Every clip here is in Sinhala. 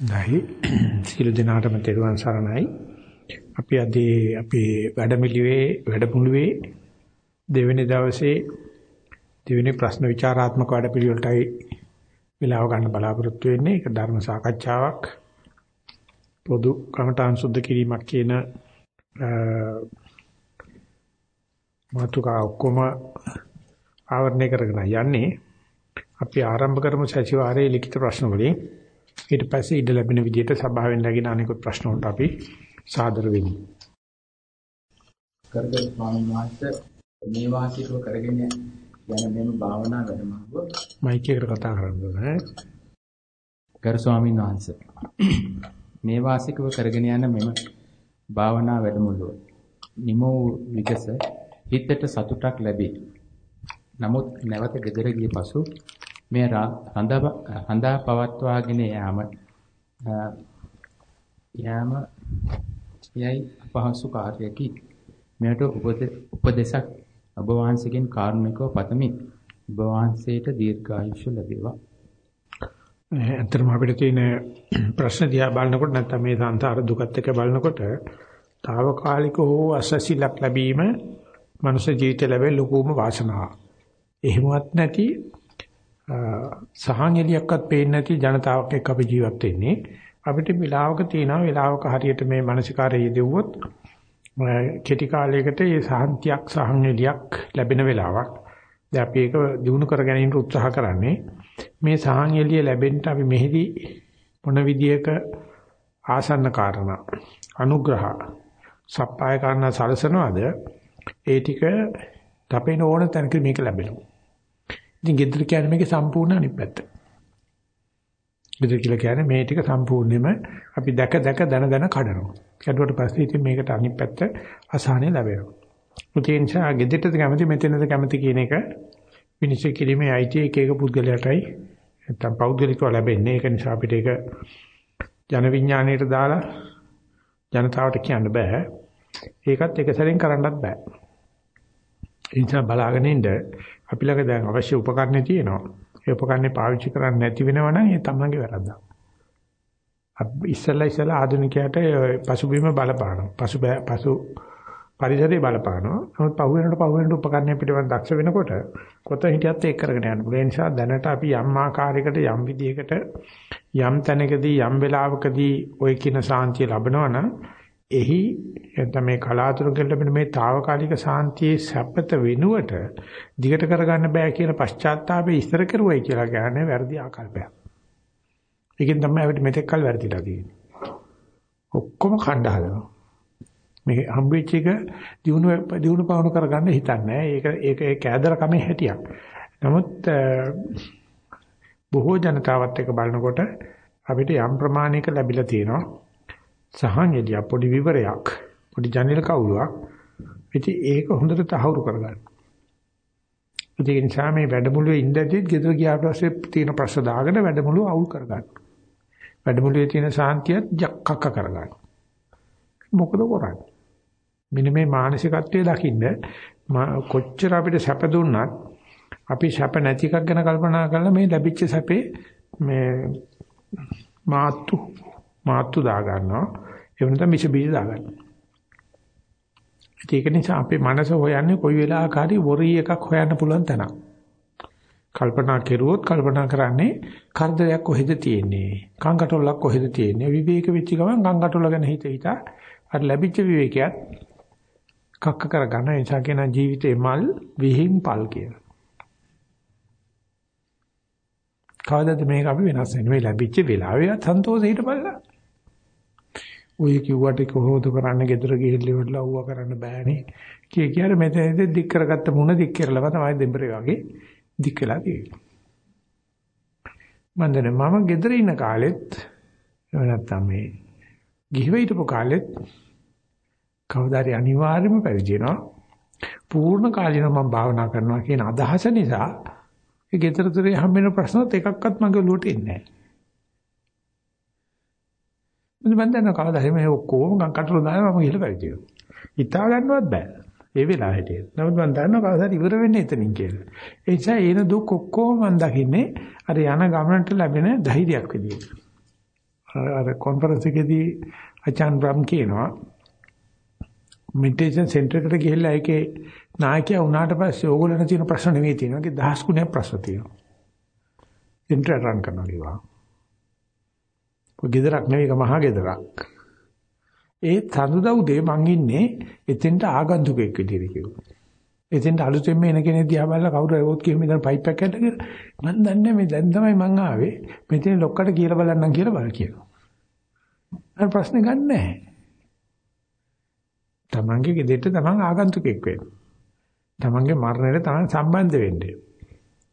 නැහි සියලු දෙනාටම තෙරුවන් සරණයි. අපි අද අපේ වැඩමිළුවේ වැඩමුළුවේ දෙවෙනි දවසේ දෙවෙනි ප්‍රශ්න විචාරාත්මක වැඩපිළිවෙලටයි වෙලාව ගන්න බලාපොරොත්තු වෙන්නේ. ඒක ධර්ම සාකච්ඡාවක්. පොදු කමඨාන් සුද්ධ කිරීමක් කියන මාතුකා ඔක්කොම ආවරණය කරගෙන යන්නේ. අපි ආරම්භ කරමු සතිವಾರයේ ලිඛිත ප්‍රශ්න වලින්. ඊට පස්සේ ඉඩ ලැබෙන විදිහට සභාවෙන් නැගින අනිකුත් ප්‍රශ්න වලට අපි සාදර වෙමු. කරගත් ස්වාමීන් වහන්සේ මේ වාසිකව කරගෙන යන මෙම භාවනා වැඩමුළුව මයික් එකට කතා කරන්න ඕනේ. ගරු ස්වාමීන් වහන්සේ මේ වාසිකව කරගෙන යන මෙම භාවනා වැඩමුළුව නිමෝ විකස හිතට සතුටක් ලැබේ. නමුත් නැවත ගෙදර ගිය පසු මේ රඳා පවත්වාගෙන යාම යාම යයි අපහසු කාර්යකි. මෙයට උපදේශක් ඔබ වහන්සේගෙන් කාරුණිකව පතමි. ඔබ වහන්සේට දීර්ඝායුෂ ලැබේවා. ඇත්තටම අපිට තියෙන ප්‍රශ්න දිහා බලනකොට නැත්නම් මේ සංසාර දුකත් එක්ක බලනකොට తాවකාලික හෝ අසසිලක් ලැබීම මනුෂ්‍ය ජීවිතය ලැබෙන ලොකුම වාසනාවක්. එහෙමවත් නැති සහන් එලියක්වත් පේන්නේ නැති ජනතාවක් එක්ක අපි ජීවත් වෙන්නේ. අපිට වෙලාවක තියෙනවා වෙලාවක හරියට මේ මානසිකාරය යෙදුවොත් කෙටි කාලයකට මේ සහන්තියක් සහන් එලියක් ලැබෙන වෙලාවක්. දැන් අපි ඒක දිනු කර ගැනීමට උත්සාහ කරන්නේ. මේ සහන් එලිය ලැබෙන්න අපි මෙහිදී මොන විදියක ආසන්න කාරණා අනුග්‍රහ සප්පාය කාරණා සලසනවාද ඒ ටික අපේන ඕන තැනක මේක ලැබෙනවා. ඉතින් ගෙදර කියන්නේ මේකේ සම්පූර්ණ අනිත් පැත්ත. ගෙදර කියලා කියන්නේ මේ ටික සම්පූර්ණයෙන්ම අපි දැක දැක දන දන කඩනවා. කඩුවට පස්සේ ඉතින් මේකට අනිත් පැත්ත අසහනෙ ලැබෙනවා. ඒ නිසා ගෙදරට කැමති මෙතනද කැමති කියන එක විනිශ්චය කිරීමේ අයිතිය එක එක පුද්ගලයාටයි නැත්තම් පෞද්ගලිකව ලැබෙන්නේ. ඒක නිසා අපිට ඒක ජන විඥාණයට දාලා ජනතාවට කියන්න බෑ. ඒකත් එක සැරෙන් කරන්නත් බෑ. ඒ නිසා බලාගෙන ඉන්න අපි ළඟ දැන් අවශ්‍ය උපකරණ තියෙනවා. ඒ උපකරණේ පාවිච්චි කරන්නේ නැති වෙනවනම් ඒ තමන්ගේ වැරද්දක්. අපි ඉස්සලා ඉස්සලා ආධුනිකයාට පසුබිම බලපානවා. පසු පසු පරිසරයේ බලපානවා. නමුත් පහු වෙනකොට පහු වෙනකොට උපකරණය පිටවන් දක්ෂ වෙනකොට කොත හිටියත් ඒක කරගෙන යන්න පුළුවන්. ඒ නිසා දැනට අපි යම් ආකාරයකට යම් විදියකට යම් තැනකදී යම් වෙලාවකදී ওই කියන සාන්තිය ලැබනවා නම් එහි නැත්නම් මේ කලාතුරකින් ලැබෙන මේ తాවකාලික සාන්තියේ සැපත වෙනුවට දිගට කරගන්න බෑ කියන පශ්චාත්තාපය ඉස්තර කරුවයි කියලා කියන්නේ වැරදි ආකල්පයක්. ඒකෙන් තමයි අපිට මෙතෙක් කල් වැරදිලා තියෙන්නේ. ඔක්කොම කණ්ඩා හදනවා. මේ හම්බෙච්ච එක දිනු දිනු පවණු කරගන්න හිතන්නේ ඒක ඒක ඒ කෑදර කමේ හැටියක්. නමුත් බොහෝ ජනතාවත් එක්ක බලනකොට අපිට යම් ප්‍රමාණයක ලැබිලා තියෙනවා. සහන් එළිය පොඩි විවරයක් පොඩි ජනේල කවුලක් ඉතින් ඒක හොඳට තහවුරු කරගන්න. ඒක නිසා මේ වැඩමුළුවේ ඉඳද්දිත් ගෙදර ගියාට පස්සේ තියෙන ප්‍රශ්න දාගෙන වැඩමුළුව අවුල් කරගන්න. වැඩමුළුවේ තියෙන සාන්තියත් ජක්කක කරගන්න. මොකද කරන්නේ? මෙන්න මේ මානසිකත්වයේ දකින්න කොච්චර අපිට සැප දුන්නත් අපි සැප නැති එකක් ගැන කල්පනා කරලා මේ ලැබිච්ච සැපේ මේ මාතු මාතු දා ගන්නවා. ඒ වෙනතම විස බීජ දා ගන්නවා. ඒක නිසා අපේ මනස හොයන්නේ කොයි වෙලාවකරි වොරි එකක් හොයන්න පුළුවන් තැනක්. කල්පනා කෙරුවොත් කල්පනා කරන්නේ කරදරයක් කොහෙද තියෙන්නේ? කංගටොල්ලක් කොහෙද තියෙන්නේ? විවේක වෙච්ච ගමන් කංගටොල්ල ගැන හිත හිතා අර ලැබිච්ච විවේකයක් කක්ක කරගන්න නිසා කියන ජීවිතේ මල් විහිං පල් කියලා. කවදාද මේක අපි වෙනස් වෙන්නේ? මේ ලැබිච්ච වෙලාවේ සන්තෝෂෙ බලලා. ඔය කිව්වට කොහොමද කරන්න ගෙදර ගිහිල්ලා ඉවරලා ඌව කරන්න බෑනේ. කිය කියාර මෙතනදී දික් කරගත්ත මුණ දික් කරලම තමයි දෙඹරේ වගේ දික් වෙලා තියෙන්නේ. මම දැන් මම ගෙදර ඉන්න කාලෙත් නැත්තම් මේ ගිහිව හිටපු කාලෙත් කවදාරි අනිවාර්යයෙන්ම පැවිදි වෙනවා. පූර්ණ කාලින මම භාවනා කරනවා කියන අදහස නිසා ඒ ගෙදර දොරේ හම්බෙන ප්‍රශ්නත් එකක්වත් මගේ ඔලුවට එන්නේ නැහැ. මම දැන් කවදා හරි මේ ඔක්කොම කටුල දාලා මම ගිහලා පැවිදි වෙනවා. හිතා ගන්නවත් බෑ. ඒ වෙලාව හිටියේ. නමුත් මම දන්නවා කවදාද ඉවර වෙන්නේ එතනින් කියලා. ඒ නිසා එන දුක් ඔක්කොම මම දකින්නේ අර යන ගමනට ලැබෙන ධෛර්යයක් විදියට. අර කොන්ෆරන්ස් එකේදී අචාන් බ්‍රම් කියනවා මෙඩිටේෂන් සෙන්ටර් එකට ගිහිල්ලා ඒකේ නායකයා වුණාට පස්සේ ඕගොල්ලන්ට තියෙන ප්‍රශ්න නෙවෙයි තියෙනවා. ඒකේ දහස් ගුණයක් ප්‍රශ්න තියෙනවා. සෙන්ටර් රන් කරනවා කිව්වා. ඔය ගෙදරක් නෙවෙයි මහා ගෙදරක්. ඒ තනුදා උදේ මං ඉන්නේ එතෙන්ට ආගන්තුකෙක් විදිහට කිව්වා. එතෙන්ට අලුතෙන්ම එන කෙනෙක් දිහා බලලා කවුරු ඇවොත් කියමු ඉතින් පයිප් එකක් ඇටගෙන මම දන්නේ මේ දැන් තමයි මං ආවේ මෙතන ලොක්කට කියලා බලන්නම් කියලා බල කියනවා. අර ප්‍රශ්නේ ගන්න නැහැ. තමන්ගේ ගෙදරට තමන් ආගන්තුකෙක් වෙන්න. තමන්ගේ මරණයට තමන් සම්බන්ධ වෙන්න.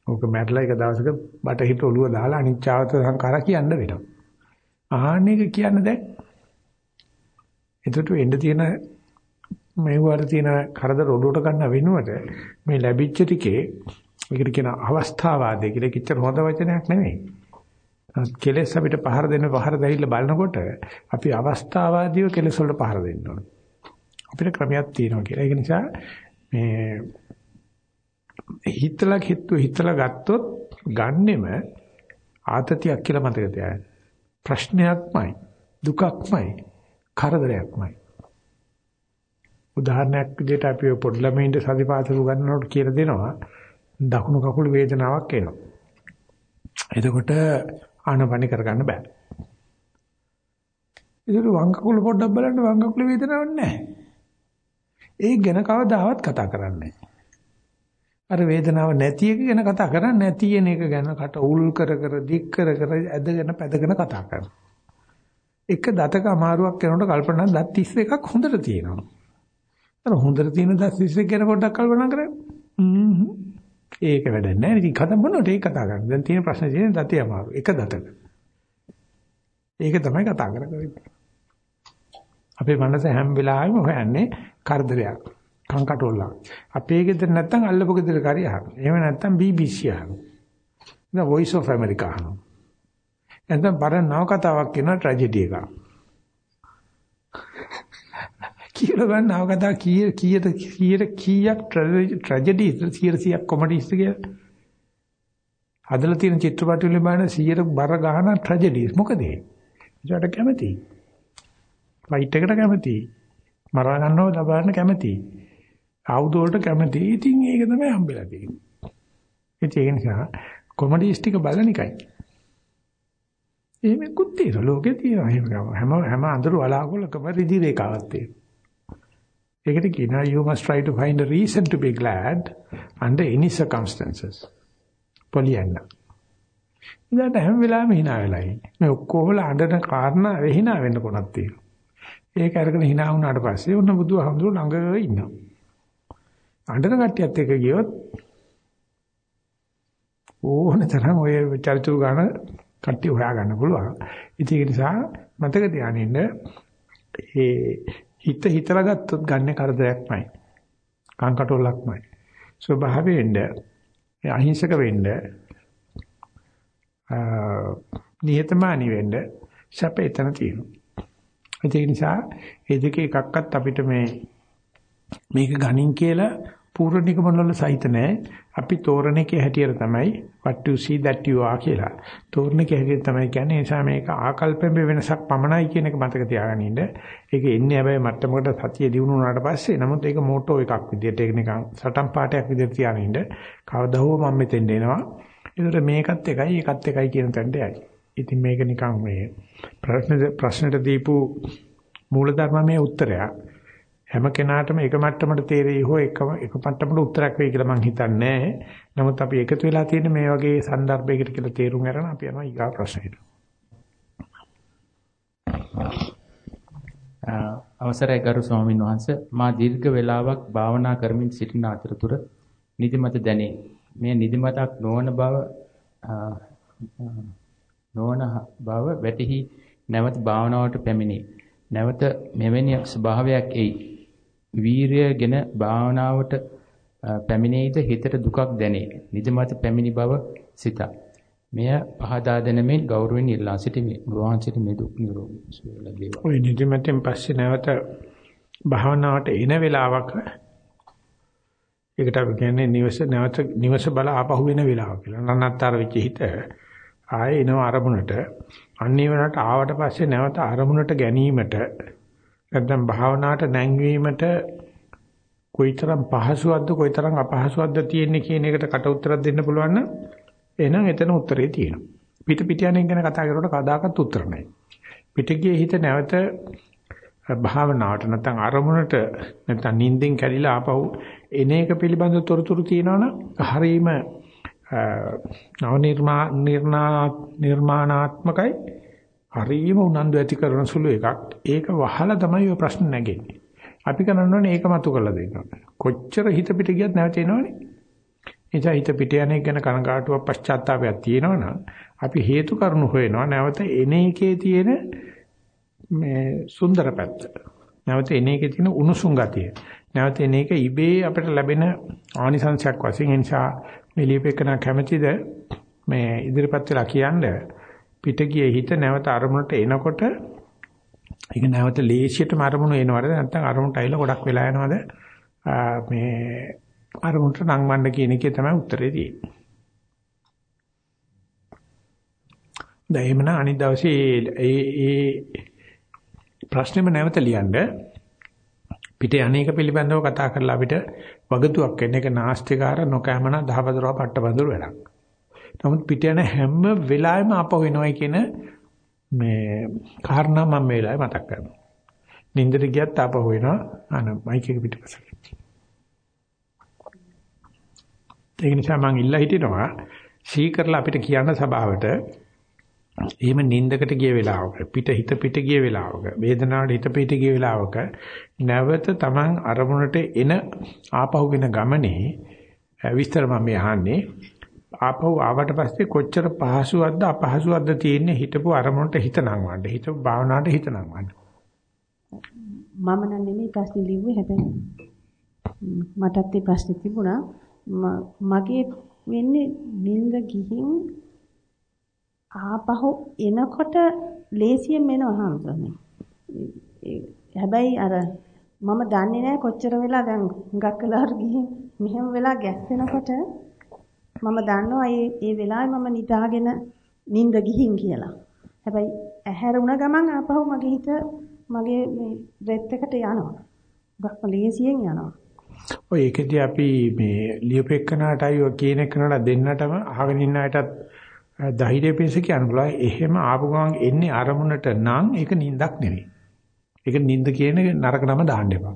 ඕක මැරලා එක දවසක බටහිර ඔළුව දාලා අනිච්චාවත සංඛාර කියන්න වෙනවා. ආහන්නේක කියන්න දැන්. එතකොට වෙන්න තියෙන මේ වර තියෙන කරදර ඔළුවට ගන්න වෙනුවට මේ ලැබිච්ච ටිකේ ඒකට කියන අවස්ථාවාදී කියලා කිච්චර හොඳ වචනයක් නෙමෙයි. කෙලස් අපිට පහර දෙන්න පහර දෙහිල්ල බලනකොට අපි අවස්ථාවාදීව කෙලස් වලට පහර දෙන්න ඕන. අපිට ක්‍රමයක් තියෙනවා කියලා. ඒක නිසා මේ හිතලා හිතුව හිතලා ගත්තොත් ගන්නෙම ආතතියක් කියලා මතක තියාගන්න. ප්‍රශ්නයක්මයි දුකක්මයි කරදරයක්මයි. උදාහරණයක් විදිහට අපි පොඩි ළමයින්ට සතිපාසල උගන්වනකොට කියලා දෙනවා දකුණු කකුල වේදනාවක් එනවා. එතකොට ආනපනි කරගන්න බෑ. ඒක වම් කකුල පොඩ්ඩක් බලන්න වම් කකුල වේදනාවක් නැහැ. ඒක ගැන කවදාවත් කතා කරන්නේ අර වේදනාව නැති එක ගැන කතා කරන්නේ නැති එන එක ගැන කට උල් කර කර දික් කර කර ඇදගෙන පැදගෙන කතා කරනවා. එක දතක අමාරුවක් කරනකොට කල්පනා දත් 31ක් හොඳට තියෙනවා. අර හොඳට තියෙන දත් 31 ගැන පොඩ්ඩක් කල්පනා කරන්න. ඒක වැඩක් නැහැ. ඉතින් කතා මොනවට ඒක කතා කරන්නේ. දැන් තියෙන ප්‍රශ්නේ තියෙන දතේ අමාරු. එක දතක. ඒක තමයි කතා කරන්නේ. අපේ මනස හැම වෙලාවෙම හොයන්නේ කරදරයක්. කංකටොල්ලක්. අපේ ගෙදර නැත්තම් අල්ලපු ගෙදර කරි අහනවා. එහෙම නැත්තම් BBC අහනවා. The Voice of America අහනවා. නැත්නම් පරණ නව කතාවක් කියන ට්‍රැජඩි එකක්. කියලා ගන්න නව කතාව කීය කීයට කීයට කීයක් ට්‍රැජඩි 100ක් කොමඩිස්ද කියලා. හදලා තියෙන චිත්‍රපට වල බලන 100 බර ගහන ට්‍රැජඩිස් මොකද ඒ? ඒකට කැමති. ෆයිට් එකට කැමති. මරා ගන්නව ලබන්න කැමති. ආයුධ වලට කැමති. ඉතින් ඒක තමයි හම්බෙලා තියෙන්නේ. ඒ නිසා කොමඩිස් ටික බලන එකයි. එහෙම කුත්තේ ලෝකේ තියෙනවා. එහෙම හැම හැම අඳුරු වලාකුලකම රිදි රේඛාවක් තියෙනවා. ඒකට කියනවා you must try to find a reason to be glad under any circumstances. පොලියන්න. ඉතින් හැම වෙලාවෙම hina වෙලා ඉන්නේ. මේ ඔක්කොම අඬන කාරණා වෙහිනා වෙන්න කොනක් තියෙනවා. ඒක අරගෙන hina වුණාට පස්සේ උන්න බුදුහාමුදුරු ළඟ ඉන්නවා. අඬන කට්ටියත් එක්ක ගියොත් ඕන තරම් ඔය චරිචුරු ගන්න කට්ටිය හොයා ගන්න පුළුවන්. ඉතින් ඒ නිසා මතක තියාගන්න ඒ හිත හිතලා ගත්තොත් ගන්න කරදරයක්මයි. කංකටොල්ලක්මයි. ස්වභාවයෙන්ද අහිංසක වෙන්න නිහතමානී වෙන්න සැප එතන තියෙනවා. ඒ නිසා ඒ දෙකේ එකක්වත් අපිට මේ මේක ගණින් කියලා පූර්ව නිගමන වල සහිත නැහැ. අපි තෝරන එකේ හැටියට තමයි what you see that you are කියලා. තෝරන එකේ හැටියට තමයි කියන්නේ නිසා මේක ආකල්පෙම වෙනසක් පමණයි කියන එක මතක තියාගන්න ඉන්න. ඒක එන්නේ හැබැයි මට්ටමකට සතිය දිනු වුණාට පස්සේ නමුත් ඒක මෝටෝ එකක් විදිහට ඒක නිකන් සටන් පාටයක් විදිහට තියාගෙන ඉන්න. කවදා හෝ මම මෙතෙන්ට එනවා. ඒතර මේකත් එකයි ඒකත් එකයි කියන තැනට යයි. ඉතින් මේක නිකන් මේ ප්‍රශ්න ප්‍රශ්නට දීපු මූලධර්මමේ උත්තරයක්. හැම කෙනාටම එක මට්ටමකට තේරෙයි හෝ එක එක මට්ටමකට උත්තරයක් වෙයි කියලා මම හිතන්නේ නමුත් අපි එකතු වෙලා තියෙන මේ වගේ સંદર્ભයකට කියලා තේරුම් ගන්න අපි යනවා ඊගා ප්‍රශ්නෙට. අවසරයි ගරු ස්වාමීන් වහන්සේ මා දීර්ඝ වේලාවක් භාවනා කරමින් සිටින අතරතුර නිදිමත දැනේ. මේ නිදිමතක් නොවන බව නොවන බව වැටහි නැවත භාවනාවට පැමිණේ. නැවත මෙවැනි ස්වභාවයක් එයි. වීරයගෙන භාවනාවට පැමිණෙයිද හිතට දුකක් දැනේ. නිදිමත පැමිණි බව සිත. මෙය පහදා දෙනමින් ගෞරවයෙන් ඉල්ලා සිටිමි. ගෘහාන්සිට නිදුක් නිරෝගී සුවය ලැබේවා. ඔය නිදිමතෙන් පස්සේ නැවත භාවනාවට එන වෙලාවක ඒකට අපි කියන්නේ නිවස නැවත නිවස බල ආපහු වෙන වෙලාව කියලා. නන්නත්තර වෙච්ච හිත ආයේ එනවා අරමුණට. අන්නේ වෙනට ආවට පස්සේ නැවත අරමුණට ගැනීමට නැත්නම් භාවනාවට නැංවීමට කොයිතරම් පහසුවක්ද කොයිතරම් අපහසුවක්ද තියෙන්නේ කියන එකට කට උත්තරයක් දෙන්න පුළුවන් නම් එහෙනම් එතන උත්තරේ තියෙනවා. පිට පිට යන එක ගැන කතා කරනකොට කදාකත් උත්තර නැහැ. පිටගියේ හිත නැවත භාවනාවට නැත්නම් අරමුණට නැත්නම් නිින්දෙන් කැඩිලා ආපහු එන එක පිළිබඳ තොරතුරු තියෙනවනම් හරීම නව නිර්මා නිර්මාණාත්මකයි හරීම උනන්දු ඇති කරන සුළු එකක්. ඒක වහලා තමයි ඔය ප්‍රශ්න නැගෙන්නේ. අපි කරන්නේ ඒක මතු කරලා දෙන්න. කොච්චර හිත පිට ගියත් නැවත එනවනේ. එනිසා හිත පිට යන එක ගැන කනගාටුවක් පශ්චාත්තාවයක් තියෙනවනම් අපි හේතු කරුණු හොයනවා නැවත එන එකේ තියෙන මේ සුන්දර පැත්ත. නැවත එන එකේ තියෙන උණුසුම් ගතිය. නැවත එන එක ඉබේ අපිට ලැබෙන ආනිසංශයක් වශයෙන් ඒ නිසා මේ ලියපෙකන කැමැතිද මේ ඉදිරිපත් වෙලා කියන්නේ පිට ගියේ හිත නැවත අරමුණට එනකොට ඒක නැවත ලේසියටම අරමුණු එනවද නැත්නම් අරමුණට ඇවිල්ලා ගොඩක් වෙලා යනවද මේ අරමුණට නංවන්න කියන එකේ තමයි උත්තරේ තියෙන්නේ. දැන් එමන අනිත් දවසේ ඒ ඒ ප්‍රශ්නෙම නැවත ලියන්න පිට අනේක පිළිබඳව කතා කරලා අපිට වගතුවක් වෙන එක නාස්තිකාර නොකෑමන දහවදරව පට්ටබඳුර වැඩක්. නමුත් පිට යන හැම වෙලාවෙම අපව වෙනවයි කියන මේ කාරණා මම මේ වෙලාවේ මතක් කරනවා. නින්දට ගියත් ආපහු වෙනවා අන මයික් එක පිටිපස්සට. ඒක නිසා මම ඉල්ලා හිටිනවා සීකරලා අපිට කියන්න සභාවට එහෙම නින්දකට ගිය වෙලාවක පිට හිත පිට ගිය වෙලාවක වේදනාවට හිත පිට ගිය වෙලාවක නැවත Taman අරමුණට එන ආපහුගෙන ගමනේ විස්තර මම අහන්නේ ආපහු ආවට පස්සේ කොච්චර පහසුවක්ද අපහසුවක්ද තියෙන්නේ හිතපු අරමුණට හිත නංවන්න හිතපු භාවනාවට හිත නංවන්න මම නම් නෙමෙයි ප්‍රශ්නේ ලිව්වේ හැබැයි. මටත් ඒ ප්‍රශ්නේ තිබුණා. මගේ වෙන්නේ නිින්ද ගිහින් ආපහු එනකොට ලේසියෙන් එනවා හම්බුනේ. හැබැයි අර මම දන්නේ නැහැ කොච්චර වෙලා දැන් හුඟක් වෙලාවට ගිහින් මෙහෙම වෙලා ගැස්සෙනකොට මම දන්නවා මේ මේ වෙලාවේ මම නිදාගෙන නිින්ද ගිහින් කියලා. හැබැයි ඇහැරුණ ගමන් ආපහු මගේ හිත මගේ මේ බ්‍රෙත් එකට යනවා. ගොඩක් ලේසියෙන් යනවා. ඔය ඒකදී අපි මේ ලියුපෙක්කනටයි ඔය කියන එකනට දෙන්නටම අහගෙන ඉන්න අයටත් ධෛර්යය පිණිස කියන්න පුළුවන් එහෙම ආපු ගමන් එන්නේ අරමුණට නම් ඒක නිින්දක් නෙවෙයි. ඒක නිින්ද කියන නරක නම දාන්න එපා.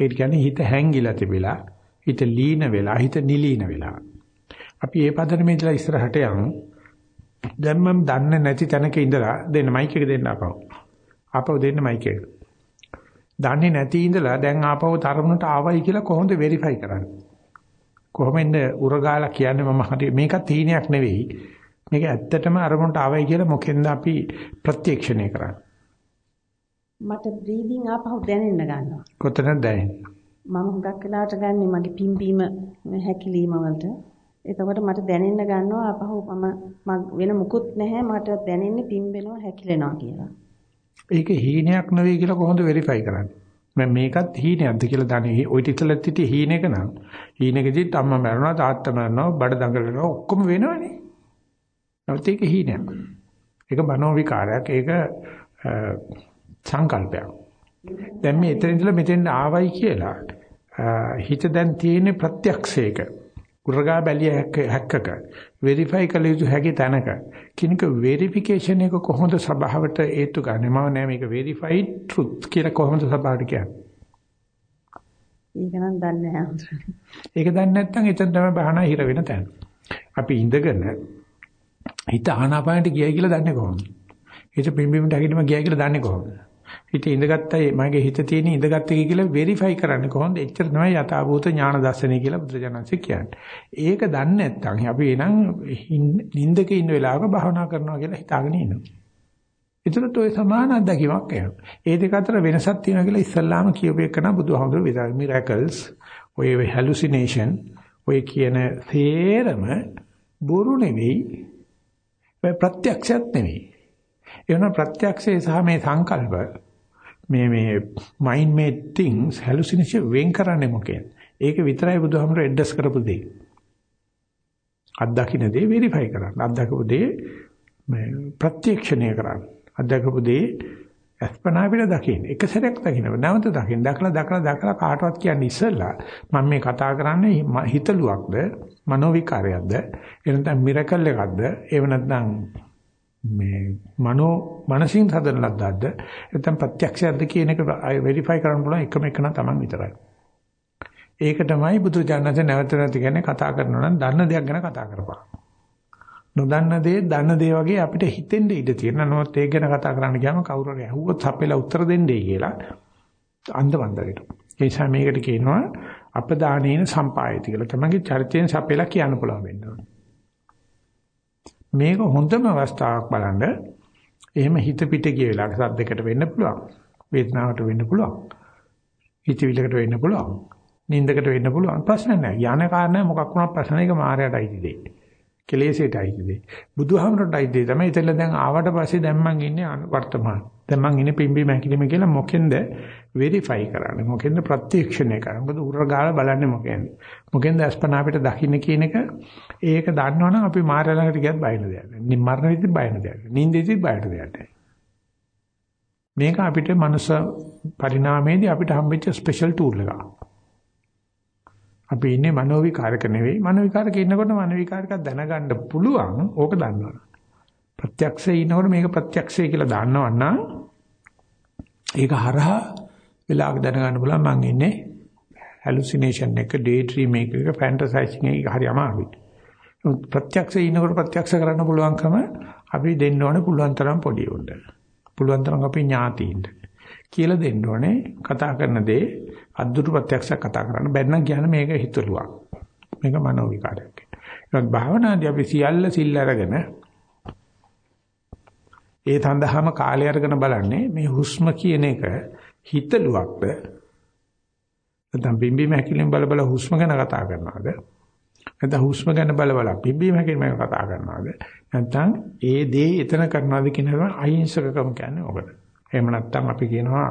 ඒ කියන්නේ හිත හැංගිලා තිබිලා හිත ලීන වෙලා හිත නිලීන වෙලා. අපි ඒ පදරමේ ඉඳලා ඉස්සරහට යමු. දැන් මම දන්නේ නැති තැනක ඉඳලා දෙන්න මයික් එක දෙන්න අපව. ආපහු දෙන්න මයික් එක. දන්නේ නැති ඉඳලා දැන් ආපහු තරමුණට ආවයි කියලා කොහොමද වෙරිෆයි කරන්නේ? කොහොමද උරගාලා කියන්නේ මම හරි මේකත් තීනයක් නෙවෙයි. මේක ඇත්තටම අරමුණට ආවයි කියලා මොකෙන්ද අපි ප්‍රත්‍යක්ෂණය කරන්නේ? මට බ්‍රීදිං ආපහු දැනෙන්න ගන්නවා. කොතනද දැනෙන්නේ? මම හුඟක් වෙලාවට ගන්නේ මගේ පිම්බීම හැකිලිම වලට. එතකොට මට දැනෙන්න ගන්නවා ආපහු මම වෙන මුකුත් නැහැ මට දැනෙන්නේ පිම්බෙනවා හැකිලෙනවා කියලා. ඒක හීනයක් නෙවෙයි කියලා කොහොමද වෙරිෆයි කරන්නේ? මම මේකත් හීනයක්ද කියලා දන්නේ. ওই ටිකලත් හිටියේ හීනෙක නම් හීනෙකදී අම්මා මැරුණා තාත්තා මැරුණා බඩ දඟලනවා ඔක්කොම වෙනවනේ. නමුත් ඒක හීනයක්. ඒක මනෝ විකාරයක්. ඒක සංකල්පයක්. දැන් මේ එතන ඉඳලා මෙතෙන් ආවයි කියලා හිත දැන් තියෙන ප්‍රත්‍යක්ෂයක උරගා බැලිය හැක්කක වෙරිෆයි කළ යුතු හැකි තැනක. කිනක වෙරිෆිකේෂන් එක කොහොමද සභාවට හේතු ගන්න? මම නෑ මේක වෙරිෆයිඩ් ට්‍රුත් කියලා කොහොමද සභාවට කියන්නේ? ඒක නම් දන්නේ නැහැ ඒක දන්නේ නැත්නම් එතන තමයි බහනා හිර වෙන තැන. අපි ඉඳගෙන හිත ආනාපානට ගියයි කියලා දන්නේ කොහොමද? හිත පිම්බීමට හැකිලිම ගියයි කියලා දන්නේ කොහොමද? හිත ඉඳගත්තයි මගේ හිත තියෙන ඉඳගත් එක කියලා වෙරිෆයි කරන්නේ කොහොමද? එච්චර තමයි යථාභූත ඥාන දර්ශනය කියලා බුදුජානන්සේ කියන්නේ. ඒක දන්නේ නැත්නම් අපි එනං නිින්දක ඉන්න වෙලාවක භාවනා කරනවා කියලා හිතාගෙන ඉන්නවා. ඒතරත් ඔය සමාන අත්දැකීමක් එනවා. ඒ දෙක අතර වෙනසක් තියෙනවා කියලා ඉස්සල්ලාම කියපු එකන බුදුහාමුදුරුවෝ විතර මිරකල්ස් ඔය හැලුසිනේෂන් ඔය කියන තේරම බොරු නෙවෙයි ප්‍රත්‍යක්ෂයක් නෙවෙයි. එවන ප්‍රත්‍යක්ෂයේ සහ මේ සංකල්ප මේ මේ mind made things hallucination වෙන් කරන්නේ මොකේද? ඒක විතරයි බුදුහාමර ඇඩ්‍රස් කරපු දේ. අත්දකින්න දේ වෙරිෆයි කරන්න. අත්දකපු දේ මේ ප්‍රත්‍යක්ෂණය කරන්න. අධ්‍යක්ෂකපු දේ අස්පනා පිට දකින්න. එක සැරයක් දකින්න. නැවත දකින්න. දැකලා දැකලා දැකලා කාටවත් කියන්නේ ඉස්සෙල්ලා මම මේ කතා කරන්නේ හිතලුවක්ද මනෝ විකාරයක්ද එහෙනම් මිරකල් එකක්ද එහෙම නැත්නම් මේ මනෝ මනසින් හදන ලද්දක්ද නැත්නම් ප්‍රත්‍යක්ෂයක්ද කියන එක වෙරිෆයි කරන්න පුළුවන් එකම එක නම් Taman විතරයි. ඒක තමයි බුදු ජානක නැවත නැති කියන්නේ කතා කරනවා නම් දන්න දෙයක් ගැන කතා කරපන්. නොදන්න දේ දන්න දේ වගේ අපිට හිතෙන්න ඉඩ තියෙනවා. නමුත් ඒක ගැන කතා කරන්න ගියාම කවුරු හරි අහුවොත් අපේලා උත්තර දෙන්නේ කියලා අන්ධබන්දරේට. ඒ නිසා මේකට කියනවා අපදානේන සම්පායති කියලා. තමන්ගේ චරිතයෙන් සපේලා කියන්න පුළුවන් වෙන්න ඕනේ. මේක හොඳම අවස්ථාවක් බලන්න. එහෙම හිත පිට ගිය වෙලාවක සද්දයකට වෙන්න පුළුවන්. වේදනාවට වෙන්න පුළුවන්. හිතවිලකට වෙන්න පුළුවන්. නින්දකට වෙන්න පුළුවන්. ප්‍රශ්න නැහැ. යන කාරණා මොකක් වුණත් ප්‍රශ්න එක මායයටයි දෙන්නේ. කෙලෙසේටයි දෙන්නේ. බුදුහාමරටයි දෙන්නේ. තමයි ඉතින් දැන් ආවට පස්සේ දැන් මං ඉන්නේ වර්තමාන. දැන් මං ඉන්නේ පිම්බි මැකිලිම කියලා මොකෙන්ද වෙරිෆයි කරන්නේ? මොකෙන්ද ප්‍රත්‍යක්ෂණය කරන්නේ? මොකද උර ගාලා බලන්නේ මොකෙන්ද? මොකෙන්ද අස්පනා අපිට දකින්න කියන එක ඒක දන්නවනම් අපි මාර්ය ළඟට ගියත් බය නැද යන්නේ. මරණ විදිහට බය නැද යන්නේ. නිින්දෙදිත් බයට දෙයක් මේක අපිට මනුස්ස පරිණාමයේදී අපිට හම්බෙච්ච ස්පෙෂල් ටූල් එකක්. අපි ඉන්නේ මනෝ විකාරක නෙවෙයි. මනෝ විකාරක ඉන්නකොට මනෝ විකාරක දැනගන්න පුළුවන්. ඕක දන්නවනේ. ප්‍රත්‍යක්ෂයේ ඉන්නකොට මේක ප්‍රත්‍යක්ෂය කියලා දන්නවනම් ඒක හරහා වෙලාවක දැනගන්න පුළුවන් මං ඉන්නේ හැලුසිනේෂන් එක, ඩේ ඩ්‍රීම් එක, ෆැන්ටසයිසිං එක හරි අමාරුයි. ප්‍රත්‍යක්ෂයේ ඉන්නකොට ප්‍රත්‍යක්ෂ කරන්න පුළුවන්කම අපි දෙන්න ඕනේ පුළුවන් තරම් පොඩි උන්ට. පුළුවන් තරම් අපි ඥාතියින්ට. කියලා දෙන්න ඕනේ කතා කරන දේ අද්දුරු ප්‍රත්‍යක්ෂ කතා කරන්න. බැන්න කියන්නේ මේක හිතලුවක්. මේක මනෝ විකාරයක්. ඒත් භාවනාදී අපි සියල්ල සිල් අරගෙන ඒ තඳහම කාලය අරගෙන බලන්නේ මේ හුස්ම කියන එක හිතලුවක්ද? නැත්නම් බිම්බිම හැකිලින් බල බල හුස්ම ගැන කතා කරනවද? නැත්නම් හුස්ම ගැන බල බල බිම්බිම හැකිලින් කතා කරනවද? නැත්නම් ඒ දේ එතන කරනවද කියන එක අහිංසකකම කියන්නේ ඔකට එහෙම නැත්නම් අපි කියනවා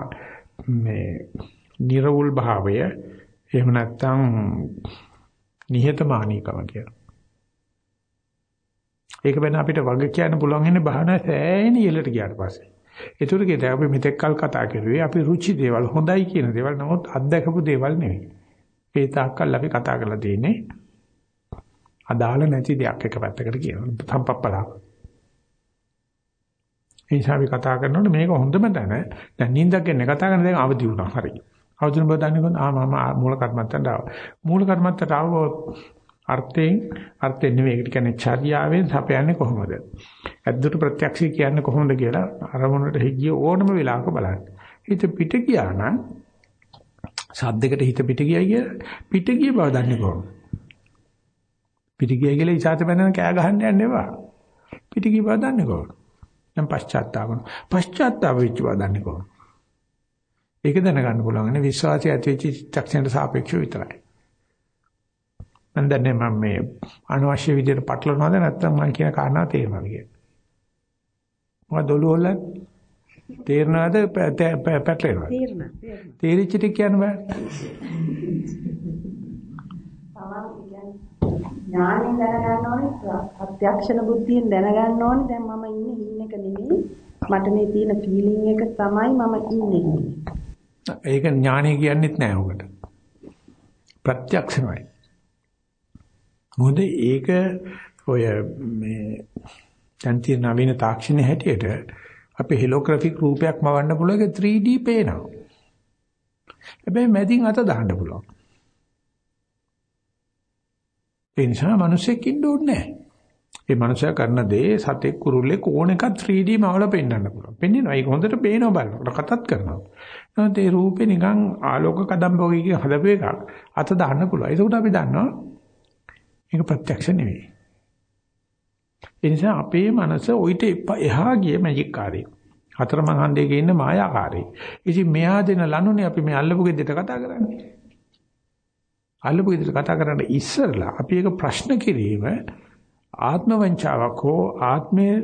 මේ නිර්වුල් භාවය එහෙම නැත්නම් නිහතමානීකම කියලා. ඒක වෙන අපිට වග කියන්න පුළුවන් ඉන්නේ බහන සෑහෙන ඉහළට ගියාට පස්සේ. ඒතර කියට අපි මෙතෙක් කල් කතා කරුවේ අපි රුචි දේවල් හොඳයි කියන දේවල් නමුත් අත්දකපු දේවල් නෙවෙයි. ඒ තාක්කල් අපි කතා කරලා තියෙන්නේ අදාළ නැති දෙයක් එක පැත්තකට කියනවා. සම්පප්පලා. ඒ නිසා අපි කතා කරනකොට මේක හොඳම තැන. දැන් නිින්දක් ගැන කතා කරන දැන් අවදි වුණා. හරි. අවදින බව දන්නේ කොහොමද? ආ මම මූල කර්මත්තට ආවා. මූල කර්මත්තට ආව අර්ථයෙන් අර්ථයෙන් නෙවෙයි ඒකට කියන්නේ චර්යාවෙන් සපයන්නේ කොහොමද? ඇද්දුට ප්‍රත්‍යක්ෂය කියන්නේ කොහොමද කියලා අරමුණට හිගිය ඕනම වෙලාවක බලන්න. හිත පිට ගියා නම් සද්දයකට හිත පිට ගියා කිය පිට ගිය බව දන්නේ කොහොමද? පිට ගියා කියලා ඉසాత බඳන කෑ ගහන්න යන්න එපා. පිට ගිය බව දන්නේ කොහොමද? දැන් පශ්චාත්තාපන. පශ්චාත්තාප වෙච්ච බව දන්නේ කොහොමද? ඒක දැනගන්න පුළුවන් නේ විශ්වාසය ඇති වෙච්ච චක්ෂණයට සාපේක්ෂව විතරයි. මම දන්නේ මම මේ අනවශ්‍ය විදිහට පටලනවද නැත්නම් මම කියන කාරණා තේරෙනවද කියලා. මොකද දොළුවල තේරෙනවද පැටලෙනවද? තේරෙනවා. තේරිච්ච ටික කියන්න බෑ. ඥානෙන් දැනගන්න ඕනේ ප්‍රත්‍යක්ෂණ බුද්ධියෙන් දැනගන්න ඕනේ දැන් මම ඉන්නේ හින්න එක නෙමෙයි මට මේ තියෙන ෆීලිං එක තමයි මම ඉන්නේ ඒක ඥානය කියන්නේත් නෑ උකට ප්‍රත්‍යක්ෂමයි. මොකද ඒක ඔය මේ දැන් තියෙන නවීන තාක්ෂණයේ හැටියට අපේ හෙලෝග්‍රැෆික් රූපයක් මවන්න පුළුවන් ඒක 3D පේනවා. හැබැයි මැදින් අත දාන්න පුළුවන්. ඒ නිසා මිනිස්සෙක් ඉන්න ඕනේ නැහැ. ඒ මනුස්සයා කරන දේ සතෙක් කුරුල්ලෙක් ඕන එකක් 3D මවල පෙන්වන්න පුළුවන්. පෙන්වනවා. ඒක හොඳට පේනවා බලනකොට කතාත් කරනවා. නමුත් ඒ රූපේ නිකන් ආලෝක කදම්බෝගික හදපු එකක්. අත දාන්න පුළුවන්. ඒකට අපි දන්නවා මේක ප්‍රත්‍යක්ෂ නෙවෙයි. ඒ නිසා අපේ මනස ඔయిత එහා ගිය මැජික් කාර්යය. හතරමං හන්දේ ඉන්න මායාකාරී. ඉතින් මෙහා දෙන ලනුනේ අපි මේ අල්ලපු ගෙදරට කතා කරන්නේ. අල්ලපු විදිහට කතා කරන්න ඉස්සරලා අපි ඒක ප්‍රශ්න කිරීම ආත්ම වංචාවක් හෝ ආත්මයේ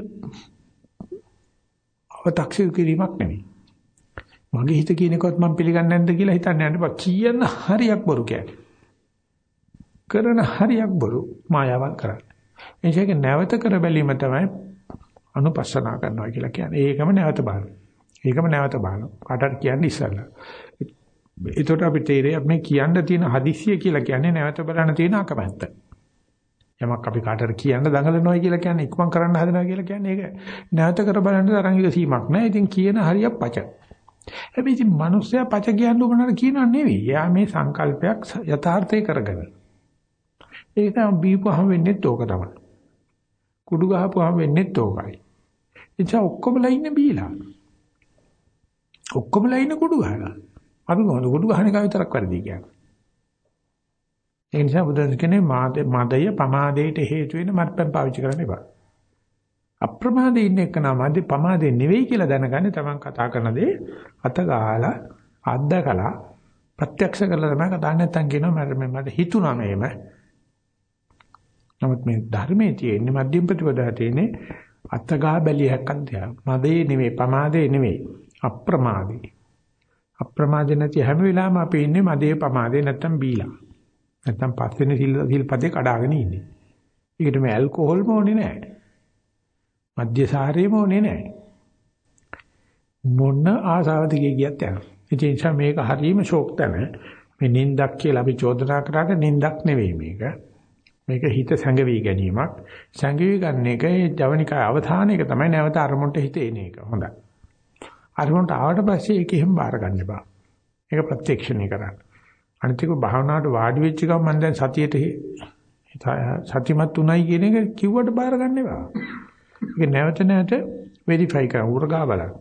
අව탁සිය කිරීමක් නෙවෙයි. මගේ හිත කියන එකවත් මම පිළිගන්නේ නැද්ද කියලා හිතන්න යන්න බා කියන හරියක් බොරු කියන්නේ. කරන හරියක් බොරු මායාවක් කරන්නේ. එනිසා නැවත කර බැලීම තමයි අනුපස්සනා කරනවා කියලා කියන්නේ. ඒකම නැවත බලනවා. ඒකම නැවත බලනවා. කාටට කියන්නේ ඉස්සල්ලා. ඒකට අපි තේරෙයි අපි කියන්න තියෙන හදිස්සිය කියලා කියන්නේ නැවත බලන්න තියෙන අකමැත්ත. යමක් අපි කාටට කියන්න දඟලනවා කියලා කියන්නේ ඉක්මන් කරන්න හදනවා කියලා කියන්නේ ඒක නැවත කර බලන්න තරම් ඉවසීමක් නැහැ. ඉතින් කියන හරියක් පච. හැබැයි ඉතින් මිනිස්සයා පච කියන්න උනන කියනවා නෙවෙයි. එයා මේ සංකල්පයක් යථාර්ථය කරගෙන. ඒක තමයි බීපුවම වෙන්නේ තෝක තමයි. කුඩු ගහපුවම වෙන්නේ තෝකයි. එචා ඔක්කොමලා ඉන්නේ බීලා. ඔක්කොමලා ඉන්නේ කුඩු ගහලා. අපි මොකද කුඩු ගහන එක විතරක් වැඩි කියන්නේ. ඒ නිසා බුදුන් කියන්නේ මදය පමාදයට හේතු වෙන මත්පැන් පාවිච්චි කරන්න එපා. අප්‍රමාදේ ඉන්න එක නම් මදි පමාදේ නෙවෙයි කියලා දැනගන්නේ Taman කතා කරන දේ අත ගහලා අද්දකලා ප්‍රත්‍යක්ෂ කරලා තමයි කතා නැත්තම් කියනවා මට මට හිතුණා මේම. නමුත් මේ ධර්මයේ තියෙන්නේ මධ්‍යම ප්‍රතිපදාව තියෙන්නේ අතගා බැලියක් අන්තිය. මදේ නෙවෙයි පමාදේ නෙවෙයි අප්‍රමාදේ. අප්‍රමාදේ නැති හැම වෙලාවෙම අපි ඉන්නේ මදේ පමාදේ නැත්තම් බීලා. නැත්තම් පස්වෙනි සිල් සිල්පදේ කඩාගෙන ඉන්නේ. ඒකට මේ ඇල්කොහොල්ම ඕනේ නැහැ. මද්යසාරේම ඕනේ නැහැ. මොන ආසාවද ගියත් යනවා. ඒ නිසා මේක හරීම ෂෝක් තැන. මේ නින්දක් කියලා අපි චෝදනා කරාට නින්දක් නෙවෙයි මේක. මේක හිත සැඟවි ගැනීමක්. සැඟවි ගන්න එක ඒ ජවනිකා අවධානයක තමයි නැවත අරමුණට හිත එන එක. හොඳයි. අරමුණට ආවට පස්සේ ඒක එහෙම බාර ගන්න එපා. ඒක ප්‍රත්‍යක්ෂණය කරන්න. අනිත් එක භාවනාවට වාඩි වෙච්ච ගමන් මම දැන් සතියට සතිමත් උනායි කියන එක කිව්වට බාර ගන්න එපා. ඒක නැවත නැවත වෙරිෆයි කරලා උරගා බලන්න.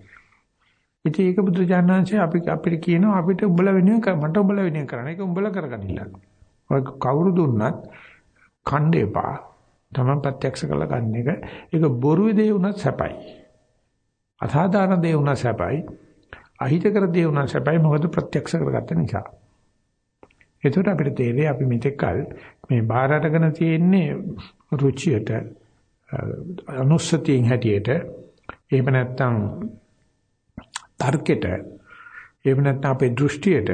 ඉතින් ඒක බුදුජානනාංශය අපි අපිට කියනවා අපිට උඹලා වෙනුවෙන් මට උඹලා වෙනුවෙන් කරන්න. ඒක උඹලා කරගන්න ඉන්න. ඔය කවුරු දුන්නත් කණ්ඩ එපා. තමන් ප්‍රත්‍යක්ෂ කරලා ගන්න එක. ඒක බොරු දේ වුණත් සැපයි. අසාධාරණ දේ වුණත් සැපයි. අහිතකර දේ වුණත් සැපයි. මොකද ප්‍රත්‍යක්ෂ කරගත්ත නිසා. ඒකට අපිට තේරෙයි අපි මෙතෙක්කල් මේ බාහිර අරගෙන තියෙන්නේ රුචියට අනුස්සතියෙන් හැටියට. එහෙම නැත්නම් තර්කයට එහෙම නැත්නම් අපේ දෘෂ්ටියට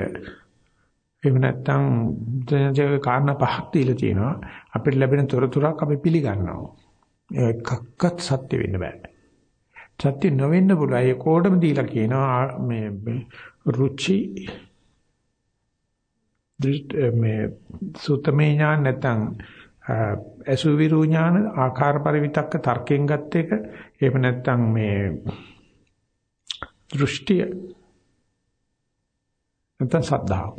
එහෙම නැත්නම් දැනජේ කාරණා පහක් දීලා තියෙනවා. අපිට ලැබෙන තොරතුරක් අපි පිළිගන්නවා. ඒකක්වත් සත්‍ය වෙන්න බෑ. සත්‍ය නොවෙන්න පුළුවන්. ඒ කෝඩම දීලා කියනවා මේ රුචි මේ සුතමේ ඥාන නැත්නම් අසුවිරු ඥාන ආකාර පරිවිතක්ක තර්කයෙන් ගත්ත එක. එහෙම නැත්නම් මේ දෘෂ්ටිය. නැත්නම් සද්ධාව.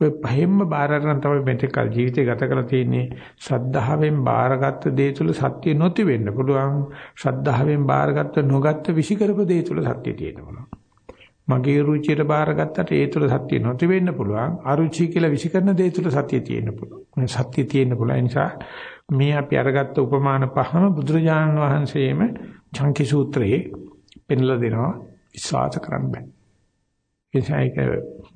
ඔය පහෙන්ම බාර අරන් තමයි මෙතෙක් ජීවිතය ගත කරලා තියෙන්නේ. ශ්‍රද්ධාවෙන් බාරගත්ත දේ තුල සත්‍ය නොති වෙන්න පුළුවන්. ශ්‍රද්ධාවෙන් බාරගත්ත නොගත්ත විසිකරප දේ තුල සත්‍ය තියෙන්න පුළුවන්. මගේ රුචියට බාරගත්තට ඒ තුල සත්‍ය නොති වෙන්න පුළුවන්. අරුචි කියලා විසිකරන දේ තුල සත්‍ය තියෙන්න පුළුවන්. මේ සත්‍ය තියෙන්න පුළුවන්. ඒ නිසා මේ අපි අරගත්ත උපමාන පහම බුදුරජාණන් වහන්සේම චංකි සූත්‍රයේ පෙන්ලා දෙනවා විශ්වාස කරන්න බෑ. ඒසයික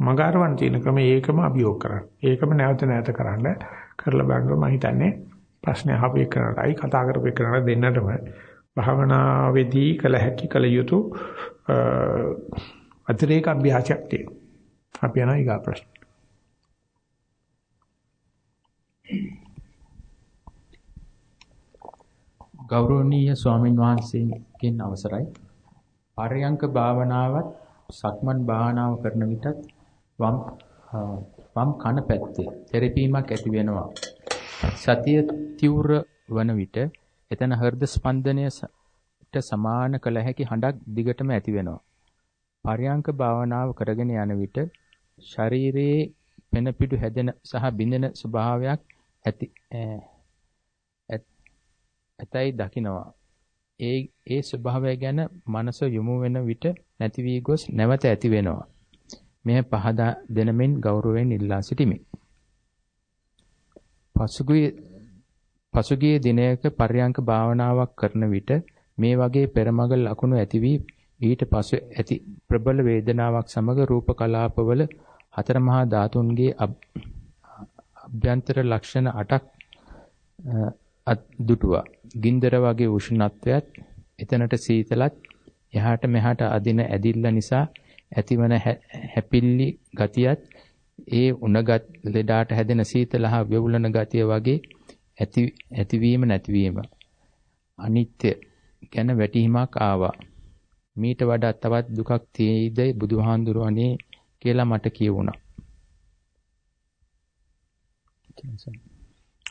මගාරවන් තියෙන ක්‍රම ඒකම අභියෝග කරන්න. ඒකම නැවත නැවත කරන්න කරලා බලන්න මම හිතන්නේ ප්‍රශ්න අහපේ කරනටයි කතා කරපේ කරනට දෙන්නටම භාවනාවේදී කළ හැකි කළ යුතු අතිරේක අභ්‍යාසයක් තියෙනවා. අපි යනවා ඊගා ප්‍රශ්න. ගෞරවනීය ස්වාමින් වහන්සේගෙන් අවසරයි. ආර්යංක භාවනාවත් සක්මන් භාවනාව කරන විටත් වම් වම් කන පැත්තේ තෙරපීමක් ඇති වෙනවා. සතිය තීව්‍ර වන විට එතන හෘද ස්පන්දනයට සමාන කළ හැකි හඬක් දිගටම ඇති වෙනවා. පරයන්ක භාවනාව කරගෙන යන විට ශරීරයේ පෙන පිටු හැදෙන සහ බිඳෙන ස්වභාවයක් ඇති ඇතයි දකිනවා. ඒ ඒ ස්වභාවය ගැන මනස යොමු වෙන විට නැති වී ගොස් නැවත ඇති වෙනවා. මෙය පහදා දෙනමින් ගෞරවයෙන් ඉල්ලා සිටිමි. පසුගිය පසුගිය දිනයක පර්යංක භාවනාවක් කරන විට මේ වගේ පෙරමග ලකුණු ඇති වී ඊට පසු ඇති ප්‍රබල වේදනාවක් සමග රූප කලාපවල හතර මහා ධාතුන්ගේ අභ්‍යන්තර ලක්ෂණ 8ක් දුටුවා. ගින්දර වගේ උෂ්ණත්වයත් එතනට සීතලත් එහාට මෙහාට අදින ඇදිල්ල නිසා ඇතිවන හැපිල්ලි ගතියත් ඒ උණගත් ලෙඩාට හැදෙන සීතල හා වෙවුලන ගතිය වගේ ඇති ඇතිවීම නැතිවීම අනිත්‍ය ගැන වැටහීමක් ආවා. මීට වඩා තවත් දුකක් තියෙයිද බුදුහාඳුරනේ කියලා මට කියවුණා.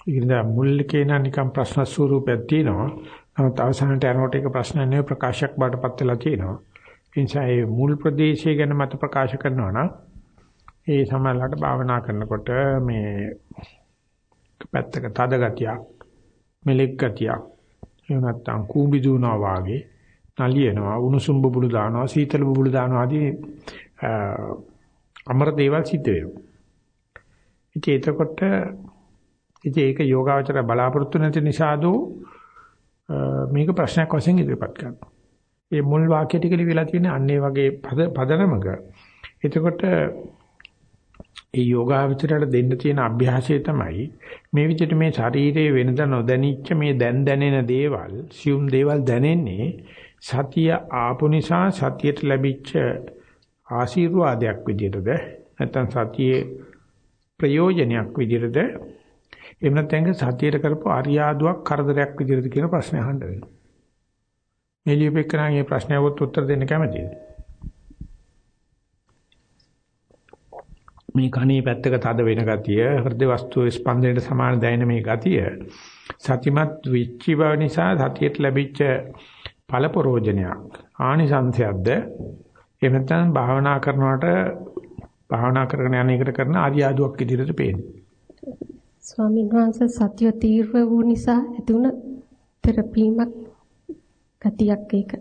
ඉතින් මුල් කේන නිකම් ප්‍රශ්න ස්වරූපයක් තියෙනවා. නමුත් අවසානට යනකොට ඒක ප්‍රශ්න නෙවෙයි ප්‍රකාශයක් බාටපත් වෙලා තියෙනවා. ඒ නිසා මේ මුල් ප්‍රදේශය ගැන මත ප්‍රකාශ කරනවා නම් ඒ සමහරවිට භාවනා කරනකොට මේ පැත්තක තද ගතියක් මෙලෙක් ගතියක් එහෙම නැත්නම් කූඹි දුවනවා වාගේ නලියනවා උණුසුම් බුබුලු දානවා සීතල බුබුලු දානවා ආදී අමර දේවල් සිද්ධ වෙනවා. ඉතින් එතකොට ඉතින් ඒක යෝගාවචර බලාපොරොත්තු නැති නිසාදෝ මේක ප්‍රශ්නයක් වශයෙන් ඉදිරිපත් කරනවා. මේ මුල් වාක්‍ය ටික ලියලා තියෙන අන්නේ වගේ පදනමක. එතකොට ඒ යෝගාවචරයට දෙන්න තියෙන අභ්‍යාසය තමයි මේ විදිහට මේ ශරීරයේ වෙනද නොදැනිච්ච මේ දැන් දැනෙන දේවල්, සියුම් දේවල් දැනෙන්නේ සතිය ආපු නිසා සතියට ලැබිච්ච ආශිර්වාදයක් විදිහටද නැත්නම් සතියේ ප්‍රයෝජනයක් විදිහටද එහෙම නැත්නම් සතියට කරපු අරියාදුවක් කරදරයක් විදිහටද කියන ප්‍රශ්නේ අහන්න වෙනවා. මේ ලියපෙකනාගේ ප්‍රශ්නයට උත්තර දෙන්න කැමතිද? මේ කණේ පැත්තක තද වෙන ගතිය හෘද වස්තුවේ ස්පන්දනයට සමාන දැනෙන මේ ගතිය සතිමත් වෙච්ච බව නිසා සතියට ලැබිච්ච ඵලපරෝජනයක් ආනිසංශයක්ද එහෙම නැත්නම් භාවනා කරනකොට භාවනා කරගෙන යන එකට කරන ආර්යාදුවක් ඉදිරියට පේන්නේ ස්වාමීන් වහන්සේ සතිය තීව්‍ර වූ නිසා ඇති වුණ තෙරපීමක් ගතියක් ඒක.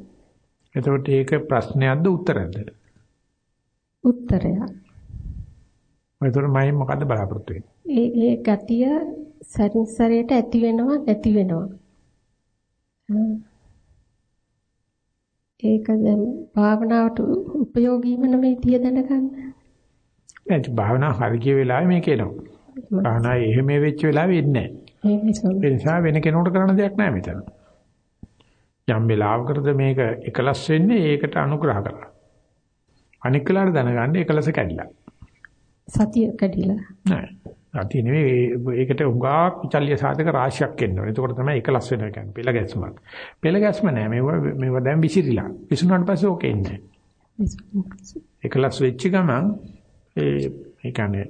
එතකොට ඒක ප්‍රශ්නයක්ද උත්තරයක්ද? උත්තරයක්. එතකොට මම මොකද්ද බලාපොරොත්තු වෙන්නේ? ඒ ඒ ගතිය සරින් සරයට ඇති වෙනවා නැති වෙනවා. ඒක දැන් භාවනාවට ප්‍රයෝගීම නෙමෙයි තිය දැනගන්න. ඒ භාවනා හරිය වෙලාවෙ මේක එනවා. භාවනා එහෙම වෙච්ච වෙලාවෙ එන්නේ නැහැ. ඒ නිසා වෙන කෙනෙකුට කරන්න දෙයක් නැහැ මෙතන. යම් වෙලාවකටද මේක එකලස් වෙන්නේ ඒකට අනුග්‍රහ කරලා. අනික් වෙලාවට දැනගන්න එකලස කැඩිලා. සතිය කැඩිලා. නෑ. සතිය නෙවෙයි ඒකට උගාක් විචල්්‍ය සාධක රාශියක් එන්න ඕනේ. එතකොට තමයි එකලස් වෙනවා කියන්නේ. පෙළ ගැස්මක්. පෙළ ගැස්ම නෑ. මේව මේව දැන් විසිරිලා. විසුණුවාට පස්සේ ඕක එන්නේ. එකලස් වෙච්ච ගමන් ඒ ඒ කියන්නේ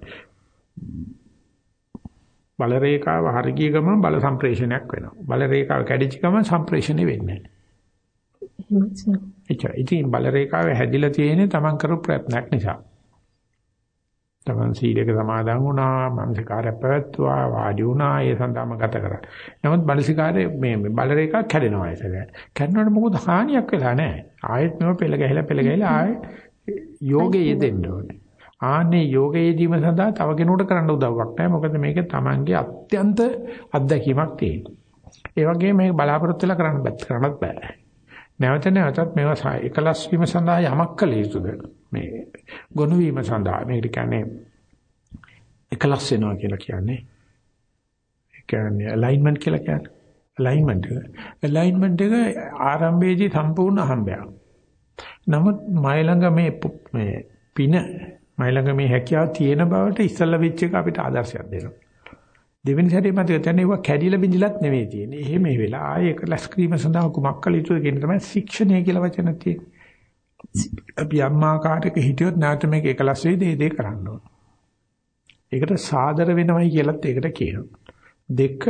බල රේඛාව හරි ගිය ගමන් බල සම්ප්‍රේෂණයක් වෙනවා. බල රේඛාව කැඩිච්ච ගමන් සම්ප්‍රේෂණය වෙන්නේ නැහැ. එච්චර. ඉතින් බල රේඛාව හැදිලා තියෙන්නේ Taman කරු ප්‍රයත්නක් නිසා. Taman සීලයක සමාදන් වුණා, මානසිකාරය පැවැත්තුවා, වාඩි වුණා, ඒ සඳහාම ගත කරා. නමුත් බලසිකාරයේ මේ බල රේඛාව කැඩෙනවා ඒක. කැඩනකොට මොකද හානියක් වෙලා නැහැ. ආයෙත් මේව පෙළ ගැහිලා පෙළ ගැහිලා ආයෙ යෝගයේ යෙදෙන්න ඕනේ. ආන්නේ යෝගයේදීම සඳහා තව කෙනෙකුට කරන්න උදව්වක් නැහැ. මොකද මේක Tamange අත්‍යන්ත අත්දැකීමක් තියෙනවා. ඒ වගේම මේක බලාපොරොත්තු වෙලා කරන්න බෑ. කරන්නත් බෑ. නැවත නැවතත් මේවා එකලස් වීම සඳහා යමක් කළ යුතුද? මේ ගොනු වීම සඳහා මේකට කියන්නේ එකලස් වෙනවා කියලා කියන්නේ. ඒ කියන්නේ alignment කියලා කියන්නේ. alignment එක. alignment එක ආරම්භයේදී සම්පූර්ණ අහඹයක්. නමුත් මයි ළඟ මේ මේ පින මයි ළඟ මේ හැකියාව තියෙන බවට ඉස්සල්ලා වෙච්ච එක අපිට ආදර්ශයක් දෙනවා. දෙවෙනි සැරේ මතක තැන ඒවා කැඩිලා බිඳිලත් නෙවෙයි තියෙන්නේ. එහෙම මේ වෙලා ආයේ ඒක ලස් ක්‍රීම සඳහා කුමක් කළ යුතුද කියන තමයි ශික්ෂණය කියලා වචන තියෙන්නේ. අපි අම්මාකාරයක හිටියොත් නැවත මේක එකලස් වෙයි දේ දේ කරන්න ඕන. ඒකට සාදර වෙනවයි කියලත් ඒකට කියනවා. දෙක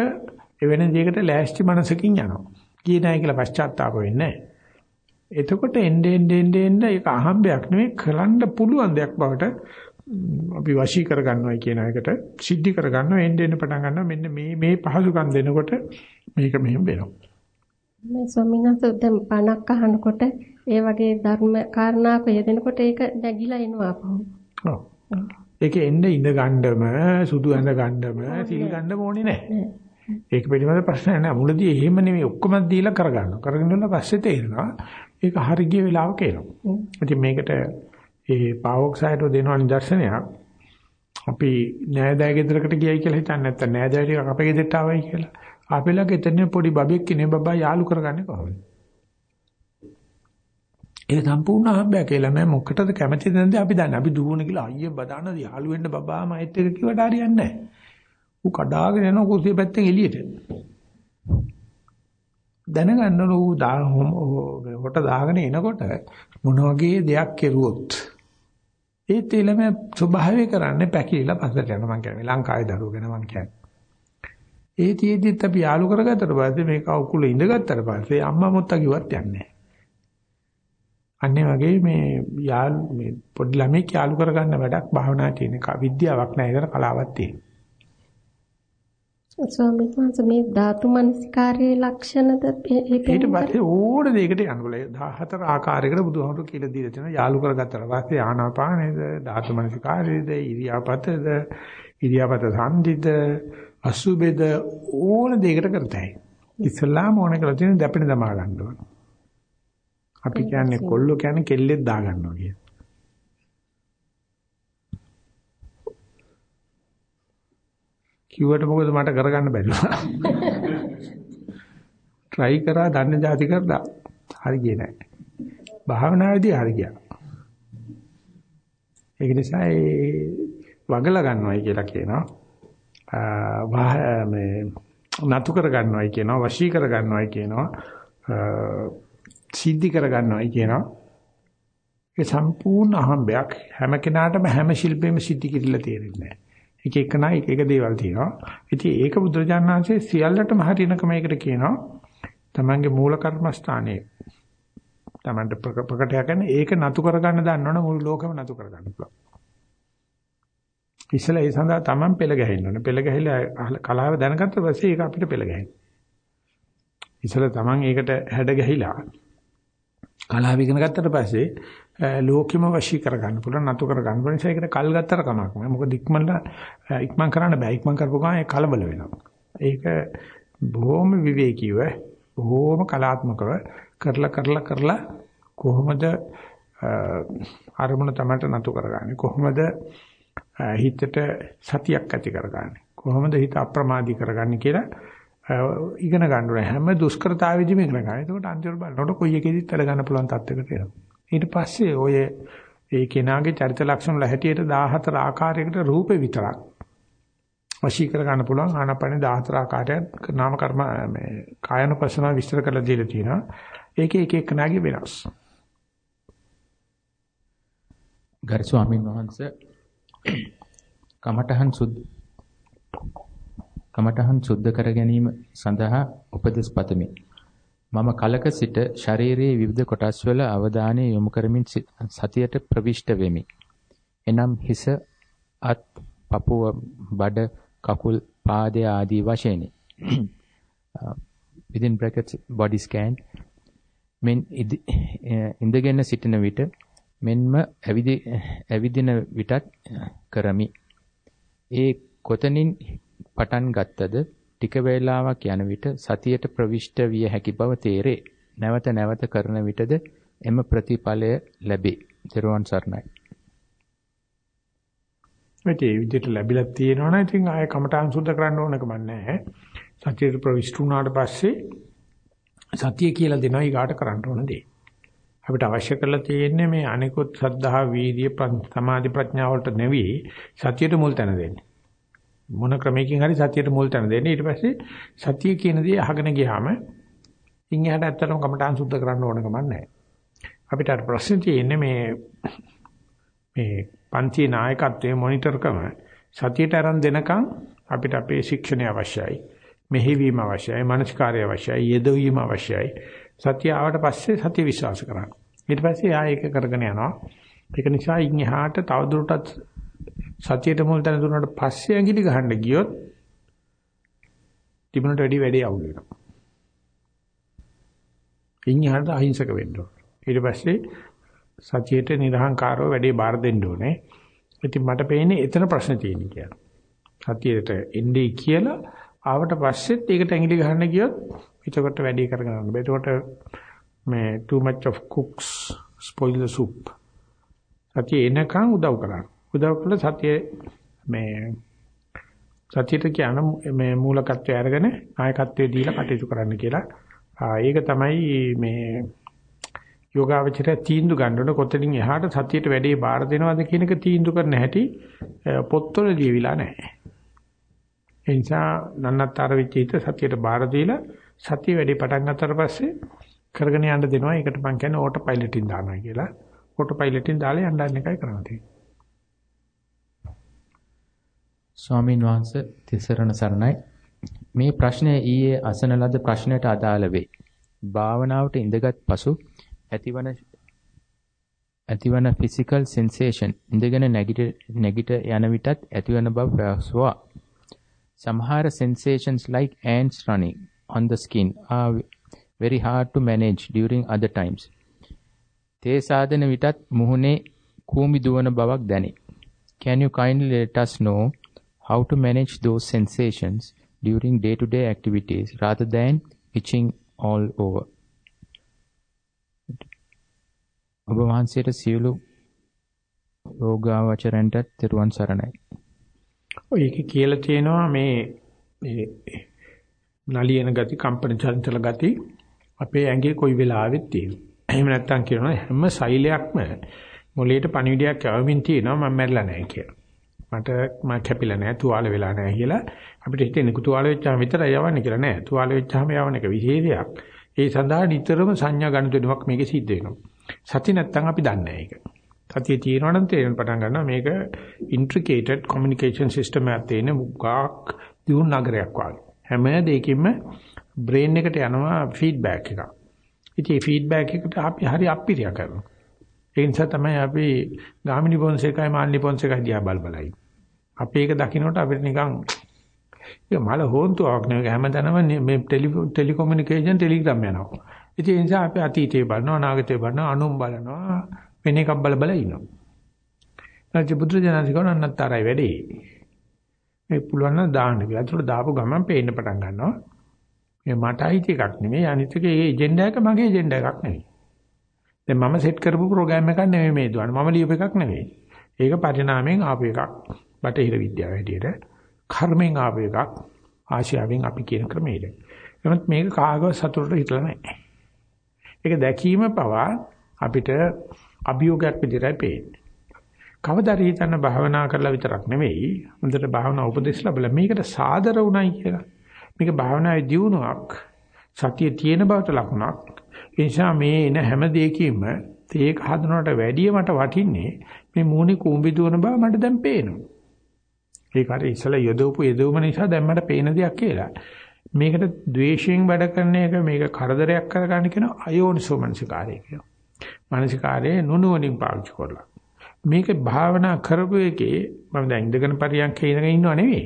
එවැනි දෙයකට ලෑස්ති මනසකින් යනවා. කී නැහැ කියලා පශ්චාත්තාප වෙන්නේ නැහැ. එතකොට එnde ende ende ende ඒක අහම්බයක් නෙවෙයි කරන්න පුළුවන් දෙයක් බවට අපි වශී කර ගන්නවයි කියන එකට සිද්ධි කර ගන්නවා එnde ende පටන් ගන්නවා. මෙන්න මේ මේ පහසුකම් දෙනකොට මේක මෙහෙම වෙනවා. මේ ස්වාමීනාත් දැන් බණක් අහනකොට ඒ වගේ ධර්ම කාරණාක යෙදෙනකොට ඒක නැగిලා එනවා අපහු. ඔව්. ඒක එnde ඉඳ ගන්නම සුදු ඇඳ ගන්නම සිල් ගන්නම ඕනේ නැහැ. ඒක පිළිබඳ ප්‍රශ්නයක් නෑ මුලදී එහෙම නෙමෙයි. ඔක්කොම දීලා කරගන්නවා. කරගෙන ඉන්න පස්සේ තේරෙනවා. ඒක හරි ගිය වෙලාවක එනවා. ඉතින් මේකට ඒ පාවොක්සයිඩ් දෙනවා නිදර්ශනයක්. අපි නෑදෑ ගෙදරකට ගියයි කියලා හිතන්නේ නැත්නම් නෑදෑ ටික අපේ ගෙදරට ආවයි කියලා. අපේලගේ එතන පොඩි බබෙක් ඉන්නේ බබා යාළු කරගන්නේ කොහොමද? ඒ සම්පූර්ණ අහඹයක් කියලා මම මොකටද කැමති නැන්ද අපි දන්නේ. අපි දුවන කියලා අයියේ බදාන යාළු වෙන්න බබා මයිත් එක කිව්වට හරියන්නේ නැහැ. ඌ කඩාගෙන යන කුස්සිය පැත්තෙන් එළියට. දැනගන්න ඕන ඌ දා හොට දාගෙන එනකොට මොන වගේ දෙයක් කෙරුවොත් ඒ තෙලම ස්වභාවය කරන්නේ පැකිලිලා පස්සට යනවා මං කියන්නේ ලංකාවේ දරුවෝ ගැන මං කියන්නේ. ඒ තියේදිත් අපි යාළු කරගත්තට පස්සේ මේක උකුල ඉඳගත්තට පස්සේ අම්මා මුත්තා කිව්වත් යන්නේ නැහැ. අන්නේ වගේ මේ යාළු මේ පොඩි ළමෙක් යාළු කරගන්න වැඩක් භාවනා තියෙන එක විද්‍යාවක් නෑ ඒකට කලාවක් තියෙනවා. ස්වාමීන් වහන්සේ මේ ධාතු මනසිකාරයේ ලක්ෂණද ඊට පස්සේ ඕන දෙයකට යනකොට 14 ආකාරයකට බුදුහාමුදුරු කියලා දීලා තියෙනවා. යාළු කරගත්තට පස්සේ ආනාපානේද ධාතු මනසිකාරයේද ඉරියාපතද ඉරියාපත සම්දිද අසුබෙද ඕන දෙයකට කරතයි ඉස්ලාම ඕන කරලා තියෙන දැපෙන දමා ගන්න ඕන. අපි කියන්නේ කොල්ලෝ කියන්නේ කෙල්ලෙක් දා ගන්නවා කියන කිව්වට මොකද මට කරගන්න බැරි වුණා. try කරා දන්න જાති කරලා හරි ගියේ නැහැ. භාවනාවේදී හරි ගියා. ඒක නිසා ඒ වගලා ගන්නවයි කියලා කියනවා. වාහ මේ නතු කර ගන්නවයි කියනවා වශී කර ගන්නවයි කියනවා සිද්ධි කර ගන්නවයි කියනවා ඒ සම්පූර්ණ අහඹයක් හැම කෙනාටම හැම ශිල්පෙම සිද්ධි කිරිලා තේරෙන්නේ නැහැ එක එක නා එක එක දේවල් තියෙනවා. ඉතින් ඒක බුදුරජාණන් වහන්සේ සියල්ලටම හරිනක මේකට කියනවා. තමන්ගේ මූල කර්මස්ථානයේ තමන්ට ප්‍රකටය කරන ඒක නතු කරගන්න දන්නවනේ මුළු ලෝකෙම නතු කරගන්න පුළුවන්. ඉස්සෙල්ලා ඒ සඳහා තමන් පෙළ ගැහෙන්න ඕනේ. පෙළ ගැහිලා කලාව දැනගත්ත පස්සේ ඒක අපිට පෙළ ගැහෙනවා. ඉස්සෙල්ලා තමන් ඒකට හැඩ ගැහිලා කලාව ඉගෙන ගත්තට පස්සේ ලෝකෙම වශී කරගන්න පුළුවන් නතු කරගන්න පුළුවන්. ඒකට කල් ගත්තට කමක් නෑ. මොකද ඉක්මනට ඉක්මන් කරන්න බෑ. ඉක්මන් කරපු ගමන් ඒ කලබල වෙනවා. ඒක බොහොම විවේකීව බොහොම කලාත්මකව කරලා කරලා කරලා කොහොමද අරමුණ තමයි නතු කරගන්නේ? කොහොමද හිතට සතියක් ඇති කරගන්නේ? කොහොමද හිත අප්‍රමාදී කරගන්නේ කියලා ඉගෙන ගන්න ඕනේ. හැම දුෂ්කරතාවෙදිම ඉගෙන ගන්න. එතකොට අන්තිමට බලනකොට කොයි එකෙදිත් වැඩ ගන්න පුළුවන් තත්යකට එනවා. ඊට පස්සේ ඔය ඒ කෙනාගේ චරිත ලක්ෂණ වල හැටියට 14 ආකාරයකට රූපේ විතරක් වශී කර ගන්න පුළුවන් ආනපන 14 ආකාරයක් නාම කර්ම මේ කායනුපස්සන විස්තර කරලා දීලා තියෙනවා. ඒකේ එක එක නාගේ වෙනස්. ගරු ස්වාමීන් වහන්සේ කමඨහන් සුද්ධ කමඨහන් සුද්ධ කර ගැනීම සඳහා උපදෙස් පතමි. මම කලක සිට ශරීරයේ විවිධ කොටස්වල අවධානය යොමු කරමින් සතියට ප්‍රවිෂ්ඨ වෙමි. එනම් හිස, අත්, පපුව, බඩ, කකුල්, පාදය ආදී වශයෙන්. within brackets body scan මෙන් ඉඳගෙන සිටින විට මෙන්ම ඇවිදින විටත් කරමි. ඒ කොතනින් පටන් ගත්තද ටික වේලාවක් යන විට සතියට ප්‍රවිෂ්ඨ විය හැකි බව තේරේ. නැවත නැවත කරන විටද එම ප්‍රතිඵලය ලැබේ. ත්‍රිවන් සරණයි. මේ විදිහට ලැබිලා තියෙනවනේ ඉතින් ආය කමටහන් සුද්ධ කරන්න ඕනකම නැහැ. සතියට ප්‍රවිෂ්ඨ වුණාට පස්සේ සතිය කියලා දෙනවා ඊගාට කරන්න ඕන දේ. අපිට අවශ්‍ය කරලා තියෙන්නේ මේ අනිකුත් සද්ධා වීර්ය සමාධි ප්‍රඥා වලට නෙවෙයි සතියට මුල් තැන දෙන්නේ. මොන ක්‍රමයකින් හරි සතියට මුල් තැන දෙන්න. ඊට පස්සේ සතිය කියන දේ අහගෙන ගියාම ඉන් එහාට ඇත්තටම කමටහන් සුද්ධ කරන්න ඕන කමක් නැහැ. අපිට අර ප්‍රශ්නේ තියෙන්නේ මේ මේ පන්ති නායකත්වයේ මොනිටර් කරන සතියට අරන් දෙනකන් අපිට අපේ ශික්ෂණය අවශ්‍යයි. මෙහෙවීම අවශ්‍යයි, මනස්කාරය අවශ්‍යයි, යෙදවීම අවශ්‍යයි. සතිය ආවට පස්සේ සතිය විශ්වාස කරන්න. ඊට පස්සේ ආ ඒක කරගෙන යනවා. ඒක නිසා ඉන් එහාට තවදුරටත් සතියට මුල් තැන දුන්නාට පස්සේ ඇඟිලි ගහන්න ගියොත් තිබුණට වැඩි වැඩේ අවුල් වෙනවා. ඉන්හිහට අහිංසක වෙන්න ඕන. ඊට පස්සේ සතියට නිර්හංකාරව වැඩේ බාර දෙන්න ඕනේ. ඉතින් මට පේන්නේ එතන ප්‍රශ්න තියෙන කියලා. සතියට එන්නේ කියලා ආවට පස්සෙත් ඒකට ඇඟිලි ගහන්න ගියොත් එතකොට වැඩේ කරගෙන යන්න බෑ. එතකොට මේ too much of cooks spoil the soup. සතිය එනකන් උදව් කරන්න. උදව් කළ සතිය මේ සතියට කියන මේ මූලකත්වය අරගෙන නායකත්වයේ දීලා කටයුතු කරන්න කියලා. ඒක තමයි මේ යෝගාවචරය තීන්දුව ගන්නකොට කොතනින් එහාට සතියට වැඩේ බාර දෙනවද කියන එක තීන්දුව කරන්න හැටි පොත්වල ලියවිලා නැහැ. ඒ නිසා නන්නත්තර වෙච්ච හිත සතියට බාර දීලා සතිය වැඩි පටන් ගන්නතර පස්සේ කරගෙන යන්න දෙනවා. ඒකට මම කියන්නේ ඕටෝ පයිලට්ින් දානවා කියලා. ඕටෝ පයිලට්ින් දාලා යන්න එකයි කරන්න තියෙන්නේ. ස්වාමින් වහන්සේ තිසරණ සරණයි. මේ ප්‍රශ්නය ඊයේ අසන ලද ප්‍රශ්නයට අදාළ වේ. භාවනාවට ඉඳගත් පසු ඇතිවන ඇතිවන physical sensation ඉඳගෙන නැගිට නැගිට යන විටත් ඇතිවන බව පැවසුවා. සමහර sensations like ants running on the skin are very hard to manage during other times. තේ සාදන විටත් මුහුණේ කූඹි දුවන බවක් දැනේ. Can you kindly let us know how to manage those sensations during day-to-day activities rather than itching all over? ඔබ වහන්සේට සියලු යෝගාවචරයන්ට තෙරුවන් සරණයි. ඔය එකේ කියලා තියෙනවා මේ මේ නලියන ගති, කම්පන චංචල ගති අපේ ඇඟේ කොයි වෙලාවෙත් තියෙනවා. එහෙම නැත්තම් කියනවා හැම සෛලයක්ම මොළයට පණිවිඩයක් යවමින් තියෙනවා මම මැරිලා නැහැ කියලා. මට මම කැපිලා නැහැ, තුවාල වෙලා නැහැ කියලා අපිට හිතෙන්නේ තුවාල වෙච්චාම විතරයි යවන්නේ කියලා නෑ. තුවාල වෙච්චාම යවන එක විශේෂයක්. ඒ සඳහා නිතරම සංඥා ගනුදෙනුවක් මේකේ සිද්ධ වෙනවා. සති නැත්තම් අපි දන්නේ නැහැ ඒක. සතිය තියෙනවා නම් තේරෙන පටන් ගන්නවා මේක intricated communication system එකක් තියෙන මුගක් දියුණු නගරයක් වගේ. හැම දෙයකින්ම brain එකට යනවා feedback එකක්. ඉතින් මේ feedback එකට අපි හරි අපිරිය කරනවා. ඒ නිසා තමයි අපි ගාමිණි පොන්සේකයි මාන්නි පොන්සේකයි දිහා බල බලයි. අපි ඒක දකින්නට අපිට නිකන් ඒක මල හොන්තුවක් නෙවෙයි හැමදාම මේ ටෙලිකොමියුනිකේෂන් ටෙලිග්‍රෑම් යනවා. ඉතින් ඒ නිසා අපි අතීතේ බලනවා අනාගතේ බලනවා අනුන් බලනවා වෙන එකක් බල බල ඉන්නවා. නැත්නම් බුදුරජාණන් කියනවා නන්නතරයි වැඩි. මේ පුළුවන් නම් දාන්න කියලා. ඒකට දාපු ගමන් පේන්න පටන් ගන්නවා. මේ මට අයිති එකක් නෙමෙයි අනිත් එකේ ඒ එජෙන්ඩා එක මගේ එජෙන්ඩා එකක් නෙමෙයි. දැන් මම සෙට් කරපු ප්‍රෝග්‍රෑම් එකක් නෙමෙයි මේ දුවන්නේ. මම ලියපු එකක් නෙමෙයි. ඒක පරිණාමයෙන් ආපු එකක්. බටහිර විද්‍යාව හැටියට කර්මෙන් ආපු එකක්. ආශියාවෙන් අපි කියන ක්‍රමයකට. එහෙනම් මේක කාගවත් සතුටට හිතලා නැහැ. ඒක දැකීම පවා අපිට අභියෝගයක් විදිහටයි පේන්නේ. කවදා හිතන්න භාවනා කරලා විතරක් නෙවෙයි හොඳට භාවනා උපදෙස් ලැබලා මේකට සාදර වුණයි කියලා. මේක භාවනාවේ දියුණුවක් සතිය තියෙන බවට ලකුණක්. ඒ නිසා මේ එන හැම දෙයකින්ම ඒක හදනවට වැඩිය මට වටින්නේ මේ මූණේ කුඹි දුවන බව මට දැන් පේනවා. ඒක හරි ඉස්සලා යදවපු යදවම නිසා දැන් මට පේන දෙයක් කියලා. මේකට ද්වේෂයෙන් වැඩ කරන එක මේක කරදරයක් කරගන්න කියන අයෝනිසෝ මනසිකාරය කියනවා. මනසිකාරයේ නුනුවණින් පාවිච්චි කරලා. මේක භාවනා කරපු එකේ මම දැන් ඉඳගෙන පරියන්කේ ඉඳගෙන ඉන්නව නෙවෙයි.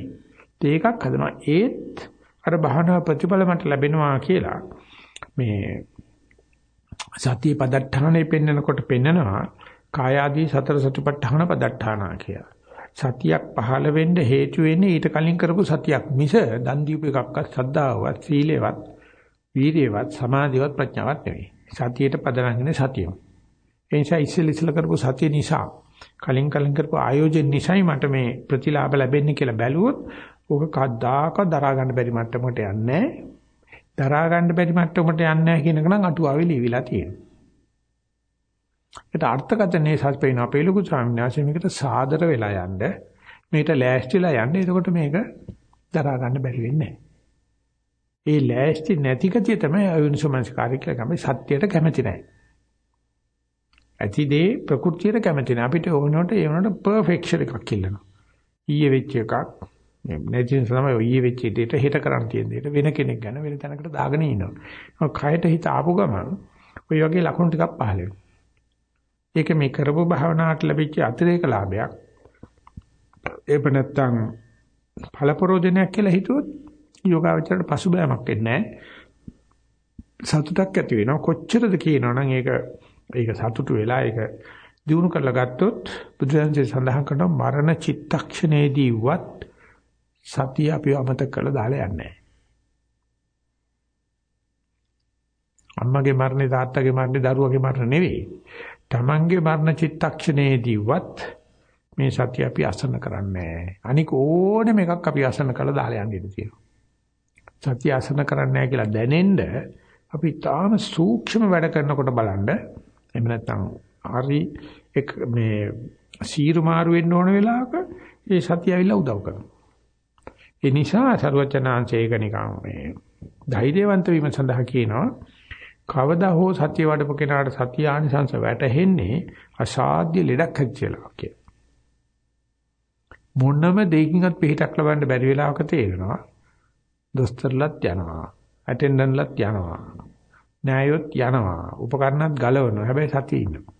ඒකක් හදනවා. ඒත් අර භාවනා ප්‍රතිඵල මට ලැබෙනවා කියලා මේ සතිය පදට්ඨානෙ පෙන්නකොට පෙන්නනවා කායාදී සතර සතිපට්ඨාන පදට්ඨානා කියලා. සතියක් පහළ වෙන්න හේතු වෙන්නේ ඊට කලින් කරපු සතියක් මිස දන් දීපු එකක්වත් සද්ධාවවත් සීලේවත් වීරියවත් සමාධියවත් ප්‍රඥාවක් නෙවෙයි. සතියට පදනන්නේ සතියම. ඒ නිසා ඉස්සෙල් ඉස්සෙල් කරපු සතිය නිසා කලින් කලින් කරපු ආයෝජන නිසායි මට මේ ප්‍රතිලාභ ලැබෙන්නේ කියලා බැලුවොත් ඕක කද්දාක දරා ගන්න බැරි මට්ටමකට යන්නේ දරා ගන්න බැරි මට්ටමකට යන්නේ නැහැ කියන එක නම් අටුවාවේ ලියවිලා තියෙනවා. ඒකට අර්ථකථනයේ සත්පේන අපේ ලොකු ස්වාමීන් වහන්සේ මේකට සාදර වෙලා යන්න මේකට ලෑස්තිලා යන්න එතකොට මේක දරා ගන්න බැරි වෙන්නේ ඒ ලෑස්ති නැති කතිය තමයි අයුනිසමංස්කාරය කියලා ගම සත්‍යයට කැමති නැහැ. ඇතිදේ ප්‍රകൃතියට කැමති නැහැ. අපිට ඕනොට ඒ වුණාට පර්ෆෙක්ෂන් එකක් ඉල්ලනවා. ඊයේ වෙච්ච එකක් නැතිනම් තමයි ඊයේ වෙච්ච දෙයට හෙට කරන්න තියෙන දෙයට වෙන කෙනෙක් ගැන වෙන තැනකට දාගෙන ඉන්නවා. කයට හිත ආපු ගමන් ඔය වගේ ලකුණු ටිකක් පහළ වෙනවා. ඒක මේ කරපු භාවනාවට ලැබිච්ච අතිරේක ලාභයක්. ඒක නැත්තම් ඵලපරෝධනයක් කියලා හිතුවොත් යෝගාවචරයට පසුබෑමක් වෙන්නේ සතුටක් ඇති වෙනවා කොච්චරද කියනවනම් ඒක ඒක සතුටු වෙලා ඒක දිනු කරලා ගත්තොත් බුදුරජාණන්සේ සඳහන් කරනවා මරණ චිත්තක්ෂණයේදීවත් සතිය අපිව අමතක කරලා දාලා යන්නේ අම්මගේ මරණේ තාත්තගේ මරණේ දරුවගේ මරණ නෙවෙයි. තමන්ගේ මරණ චිත්තක්ෂණයේදීවත් මේ සතිය අපි අසන්න කරන්නේ අනික ඕනෙම එකක් අපි අසන්න කළා දාලා යන්න ඉඩ තියෙනවා. සතිය අසන්න කරන්නේ කියලා දැනෙන්න අපි තාම සූක්ෂම වැඩ කරනකොට බලන්න එහෙම නැත්නම් හරි එක මේ සීරු මාරු වෙන්න ඕන වෙලාවක ඒ සතිය ඇවිල්ලා උදව් කරනවා. ඒ නිසා සරුවචනාංශයක නිකන් මේ ධෛර්යවන්ත වීම සඳහා කියනවා කවදා හෝ සතිය වඩපු කෙනාට සතිය ආනිසංස වැටහෙන්නේ අසාධ්‍ය ලෙඩක් හැදිලා කිය. මොනම දෙයකින්වත් පිටක් ලබන්න බැරි වෙලාවක තේරෙනවා. දොස්තරලත් යනවා. ඇටෙන්ඩන්ට්ලත් යනවා. න්යායොත් යනවා. උපකරණත් ගලවනවා. හැබැයි සතිය ඉන්නවා.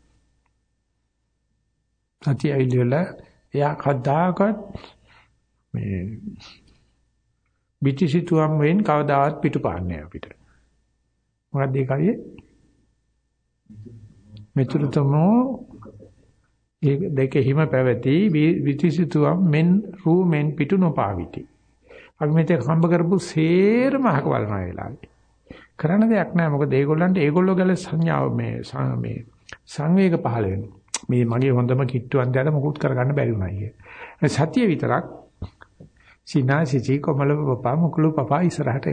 සතිය ඇවිල්ලා එයා කද්දාකත් මේ පිටිසිතුවම් වෙන් කවදාවත් පිටුපාන්නේ අපිට. මොකක්ද ඒ කරියේ? මෙතුරුතමෝ ඒ දෙකෙහිම පැවති විතිසිතුවම් මෙන් රූමෙන් පිටු නොපාවිති. අපි මෙතේ හම්බ කරපු සේරම අහක බලන වෙලාවේ. කරන්න දෙයක් නැහැ. මොකද ඒගොල්ලන්ට ඒගොල්ලෝ ගැල සංඥාව මේ මේ සංවේග පහළ වෙනවා. මේ මගේ හොඳම කිට්ටුවන්තයට මොකුත් කරගන්න බැරි වුණා කිය. සතිය විතරක් සිනාසිචි කොමල පපා මුකුළු පපා ඉස්සරහට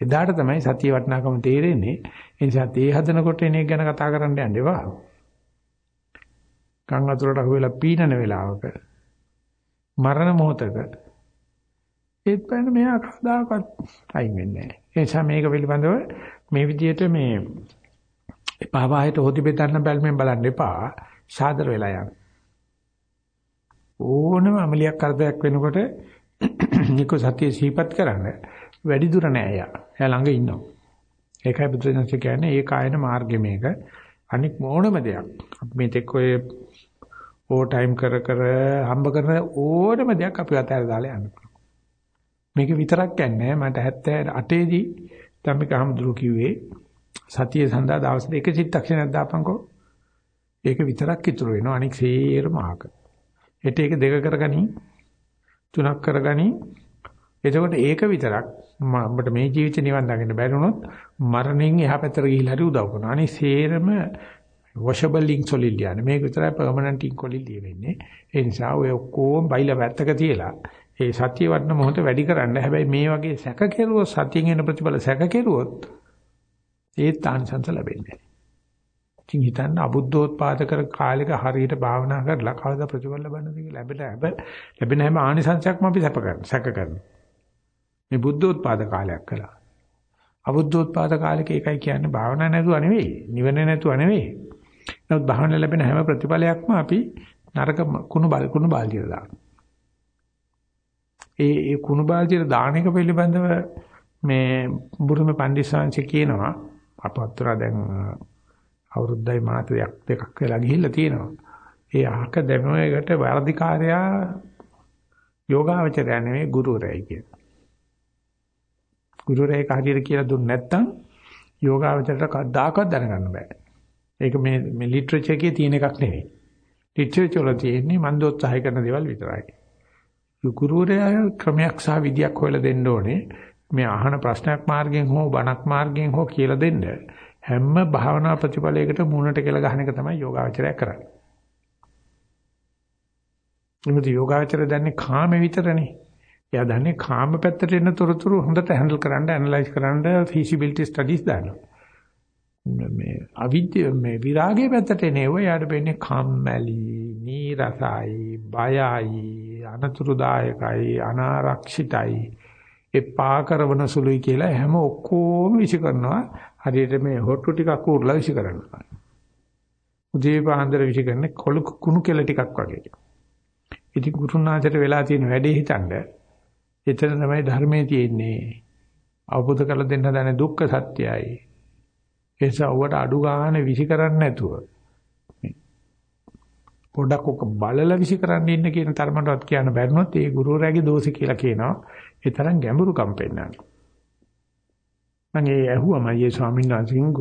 එදාට තමයි සතිය වටිනාකම තේරෙන්නේ. ඒ නිසා තේ හදනකොට එන එක ගැන කතා කරන්න යන්න එපා. කන් අතුරට අහුවෙලා පීනන වෙලාවක මරණ මොහතක ඒත් බලන්න මෙයා කවදාකවත් අයින් වෙන්නේ නැහැ. ඒ නිසා මේක පිළිබඳව මේ විදිහට මේ එපා වායට හොදි බෙදන්න බැල්මෙන් බලන්න එපා. සාදර වෙලා යන්න. ඕනම අමලියක් කරදයක් වෙනකොට නිකෝ සතිය සිහිපත් කරන්න වැඩි දුර නෑ යා. එයා ළඟ ඉන්නවා. ඒකයි බුදුරජාණන් කියන්නේ ඒ කායන මාර්ගෙ මේක. අනික් මොනම දෙයක්. අපි මේ තෙක් ඔය ඕ ටයිම් කර කර හම්බ කරන ඕනම දෙයක් අපි අතහැර දාලා යන්න පුළුවන්. මේක විතරක් යන්නේ මට 78 දී තමයි කහම්දුරු කිව්වේ සතිය සඳහා දවසට එක චිත්තක්ෂණයක් දාපන්කෝ. ඒක විතරක් ඉතුරු වෙනවා. අනික සේරම ආක. හෙට ඒක දෙක කරගනි. තුනක් කරගනි. එතකොට ඒක විතරක් අපිට මේ ජීවිත නිවන් දකින්න බැරි වුණොත් මරණයෙන් එහා පැත්තට ගිහිල්ලා හරි උදව් කරනවා. අනික සේරම washable links වලින් ලියන්නේ. මේක විතරයි permanent link වලින් ලියවෙන්නේ. ඒ නිසා ඔය ඔක්කොම බයිලා පැත්තක තියලා ඒ සතිය වඩන මොහොත වැඩි කරන්න. හැබැයි මේ වගේ සැක කෙරුවොත් සතියෙන් එන ප්‍රතිඵල සැක කෙරුවොත් ඒත් ආනිසංස ලැබෙන්නේ නැහැ. ඉතින් හිතන්න අබුද්ධෝත්පාද කර කාලෙක හරියට භාවනා කරලා කවදා ප්‍රතිඵල ලබන්නද කියලා ලැබෙන හැබ ලැබෙන හැම ආනිසංසයක්ම අපි සැප කරන සැක කරනවා. මේ බුද්ධෝත්පාද කාලයක් කළා. අබුද්ධෝත්පාද කාලෙක ඒකයි කියන්නේ භාවනා නැතුව නෙවෙයි, නිවන නැතුව නෙවෙයි. නමුත් භාවනා ලැබෙන හැම ප්‍රතිඵලයක්ම අපි නරක කුණු බල් කුණු බාල්දියට දානවා. ඒ ඒ කුණු බාල්දියට දාන එක පිළිබඳව මේ බුරුමේ පණ්ඩිස්සංශ කියනවා අපත්තර දැන් අවුරුද්දයි මාසයක් දෙකක් වෙලා ගිහිල්ලා තියෙනවා. ඒ අහක දැනුමකට වර්ධිකාරයා යෝගාවචරය නෙමෙයි ගුරුවරයයි කියන. ගුරුවරයෙක් හරියට කියලා දුන්නේ නැත්නම් යෝගාවචරයට කවදාකවත් දැනගන්න බෑ. ඒක මේ මේ ලිටරචර් එකේ තියෙන එකක් නෙවෙයි. ලිටරචර් වල තියෙන්නේ මන්දෝත්සාහය කරන දේවල් විතරයි. ගුරුවරයා ක්‍රමයක් සහ විදියක් හොයලා දෙන්න ඕනේ. මේ අහන ප්‍රශ්නයක් මාර්ගයෙන් හෝ බණක් මාර්ගයෙන් හෝ කියලා දෙන්න හැම භාවනා ප්‍රතිඵලයකට මූණට කියලා ගහන එක තමයි යෝගාචරය කරන්නේ. මොකද යෝගාචරය දන්නේ කාම විතරනේ. එයා දන්නේ කාම පැත්තට එන තොරතුරු හොඳට හැන්ඩල් කරන්න, ඇනලයිස් කරන්න, feasibility studies දානවා. මේ අවිද්‍ය මේ විරාගයේ පැත්තට එනේව යාට වෙන්නේ කම්මැලි, නීරසයි, බයයි, අනතුරුදායකයි, අනාරක්ෂිතයි. එපා කරවන සුළුයි කියලා හැම ඔක්කොම විසි කරනවා හරියට මේ හොට්ටු ටිකක් උරලා විසි කරනවා උදේ පාන්දර විසි කරන්නේ කොළු කුණු කෙල ටිකක් වගේ ඉතින් ගුරුනාථට වෙලා තියෙන වැඩේ හිතනද එතන තමයි ධර්මයේ තියෙන්නේ. අවබෝධ කරලා දෙන්න හදන දුක්ඛ සත්‍යයයි. ඒස ඔවට අඩු ගන්න විසි කරන්නේ නැතුව පොඩක් ඔක බලලා විසි කරන්න ඉන්න කියන තරමටවත් කියන්න බැරිනොත් ඒ ගුරුවරයාගේ දෝෂය කියලා කියනවා. ඒ තරම් ගැඹුරුකම් පෙන්වන්නේ. මම ඒ ඇහුවම ඒ ස්වාමීන් වහන්සේගෙන්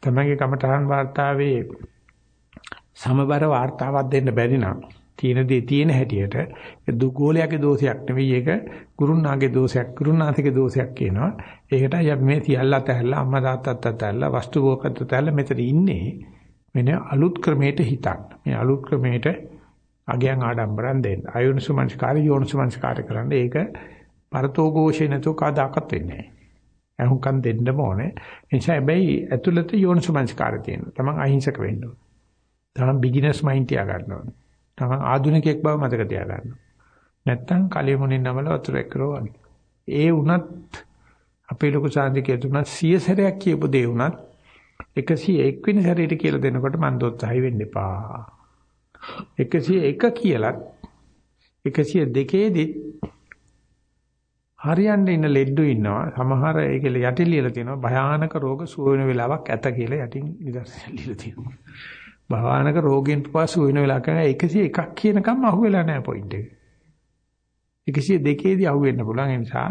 තමගේ කමඨහන් වාර්තාවේ සමබර වාර්තාවක් දෙන්න බැරි නම් තියෙන දේ තියෙන හැටියට දුගෝලයාගේ දෝෂයක් නෙවෙයි ඒක ගුරුනාගේ දෝෂයක් ගුරුනාථගේ දෝෂයක් කියනවා. ඒකටයි අපි මේ සියල්ල අතහැරලා අම්මා තාත්තත් අතහැරලා වස්තු භෝගත් අතහැරලා මෙතන ඉන්නේ. මෙන්න අලුත් ක්‍රමයට හිතන්න. මේ අලුත් ක්‍රමයට අගයන් ආඩම්බරම් දෙන්න. අයෝනිසු මනස්කාරය යෝනිසු මනස්කාරය කරන්න. ඒක පරතෝ ഘോഷේ නැතුව කවදාකවත් වෙන්නේ නැහැ. අහුම්කම් දෙන්නම ඕනේ. ඒ නිසා හැබැයි ඇතුළත යෝනිසමංස්කාරය තියෙනවා. තමන් අහිංසක වෙන්න ඕනේ. තමන් බිග්ිනර්ස් මයින්ඩ් තියා ගන්න ඕනේ. තමන් ආධුනිකයෙක් බව මතක තියා ගන්න ඕනේ. නැත්තම් කලිය මොනින් නමල වතුර එක්කරෝ වගේ. ඒ වුණත් අපේ ලොකු සාන්තිකේ තුන සිය සැරයක් කියපු දේ වුණත් 101 වෙනි සැරේට කියලා දෙනකොට මන් දොස්සහයි වෙන්න එපා. 101 කියලා 102 දී හරියන්න ඉන්න ලෙඩ්ඩු ඉන්නවා. සමහර ඒකල යටින් ලියලා තියෙනවා භයානක රෝග සුව වෙන වෙලාවක් ඇත කියලා යටින් නිදර්ශන ලියලා තියෙනවා. භයානක රෝගයෙන් පසු වෙන වෙලාවක 101ක් කියනකම් අහුවෙලා නැහැ පොයින්ට් එක. 102 දී අහුවෙන්න පුළුවන් ඒ නිසා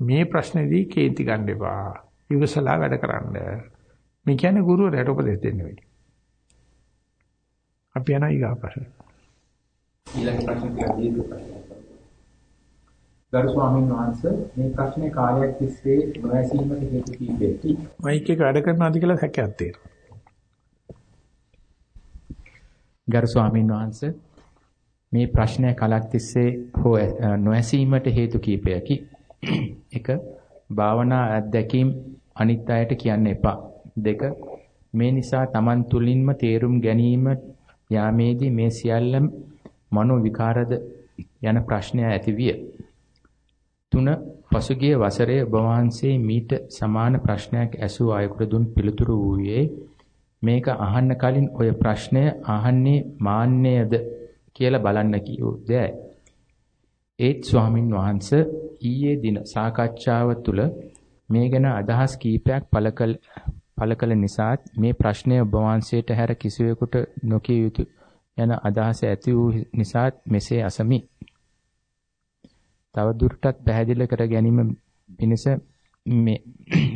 මේ ප්‍රශ්නේදී කේන්ති ගන්න එපා. ඉවසලා වැඩ කරන්න. මේ කියන්නේ ගුරුවරයාට උපදෙස් දෙන්න වෙයි. අපි යනවා ඊගා ප්‍රශ්න. ඊළඟ ප්‍රශ්න කියලා ගරු ස්වාමීන් වහන්සේ මේ ප්‍රශ්නේ කාලයක් තිස්සේ නොඇසීමට හේතු කීපෙකි. මයික් එක වැඩ කරනවාද කියලා හැකියාවක් තියෙනවා. ගරු ස්වාමීන් වහන්සේ මේ ප්‍රශ්නය කලක් තිස්සේ හෝ නොඇසීමට හේතු කීපයකි. එක භාවනා අත්දැකීම් අනිත් අයට කියන්න එපා. දෙක මේ නිසා Taman තුලින්ම තේරුම් ගැනීම යාමේදී මේ සියල්ලම මනෝ විකාරද යන ප්‍රශ්නය ඇතිවිය. 3 පසුගිය වසරේ ඔබ වහන්සේ මීට සමාන ප්‍රශ්නයක් ඇසූ අයෙකුට දුන් පිළිතුරු වූයේ මේක අහන්න කලින් ඔය ප්‍රශ්නය අහන්නේ මාන්නයද කියලා බලන්න කිව්දෑ. ඒත් ස්වාමින් වහන්සේ ඊයේ දින සාකච්ඡාව තුළ මේ ගැන අදහස් කීපයක් පළ කළ නිසාත් මේ ප්‍රශ්නය ඔබ වහන්සේට හැර කිසිවෙකුට නොකිය යුතු යන අදහස ඇති වූ නිසාත් මෙසේ අසමි. තව දුරටත් පැහැදිලි කර ගැනීම පිණිස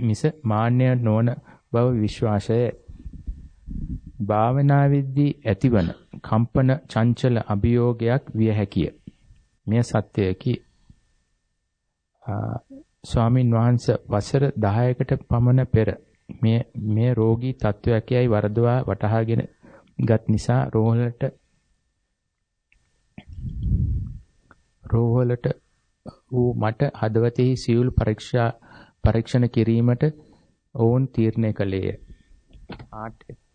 මිස මාන්නය නොවන බව විශ්වාසය භාවනාවේදී ඇතිවන කම්පන චංචල අභියෝගයක් විය හැකිය. මෙය සත්‍යයකි. ස්වාමින් වහන්සේ වසර 10කට පමණ පෙර මේ මේ රෝගී තත්වයක් යයි වරදවා වටහාගෙන ගත් නිසා රෝහලට රෝහලට වූ මට හදවතෙහි සියලු පරීක්ෂා පරීක්ෂණ කිරීමට ඔවුන් තීරණය කළේය.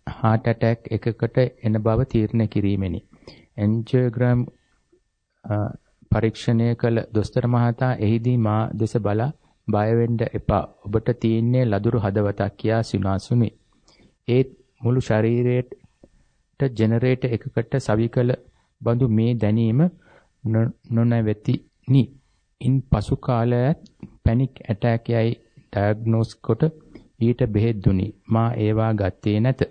Heart attack එකකට එන බව තීරණය කිරීමෙනි. angiogram uh, පරීක්ෂණය කළ දොස්තර මහතා එහිදී මා දෙස බලා බය වෙන්න එපා. ඔබට තියෙන්නේ ලදුරු හදවතක් කියා සිනාසුනි. ඒත් මුළු ශරීරයට ජෙනරේටර් එකකට සවිකල බඳු මේ දැනීම නොනැවතිනි. ඉන් පසු කාලයත් පැනික් ඇටැක් යයි ඩයග්නෝස් කොට ඊට බෙහෙත් දුනි. මා ඒවා ගත්තේ නැත.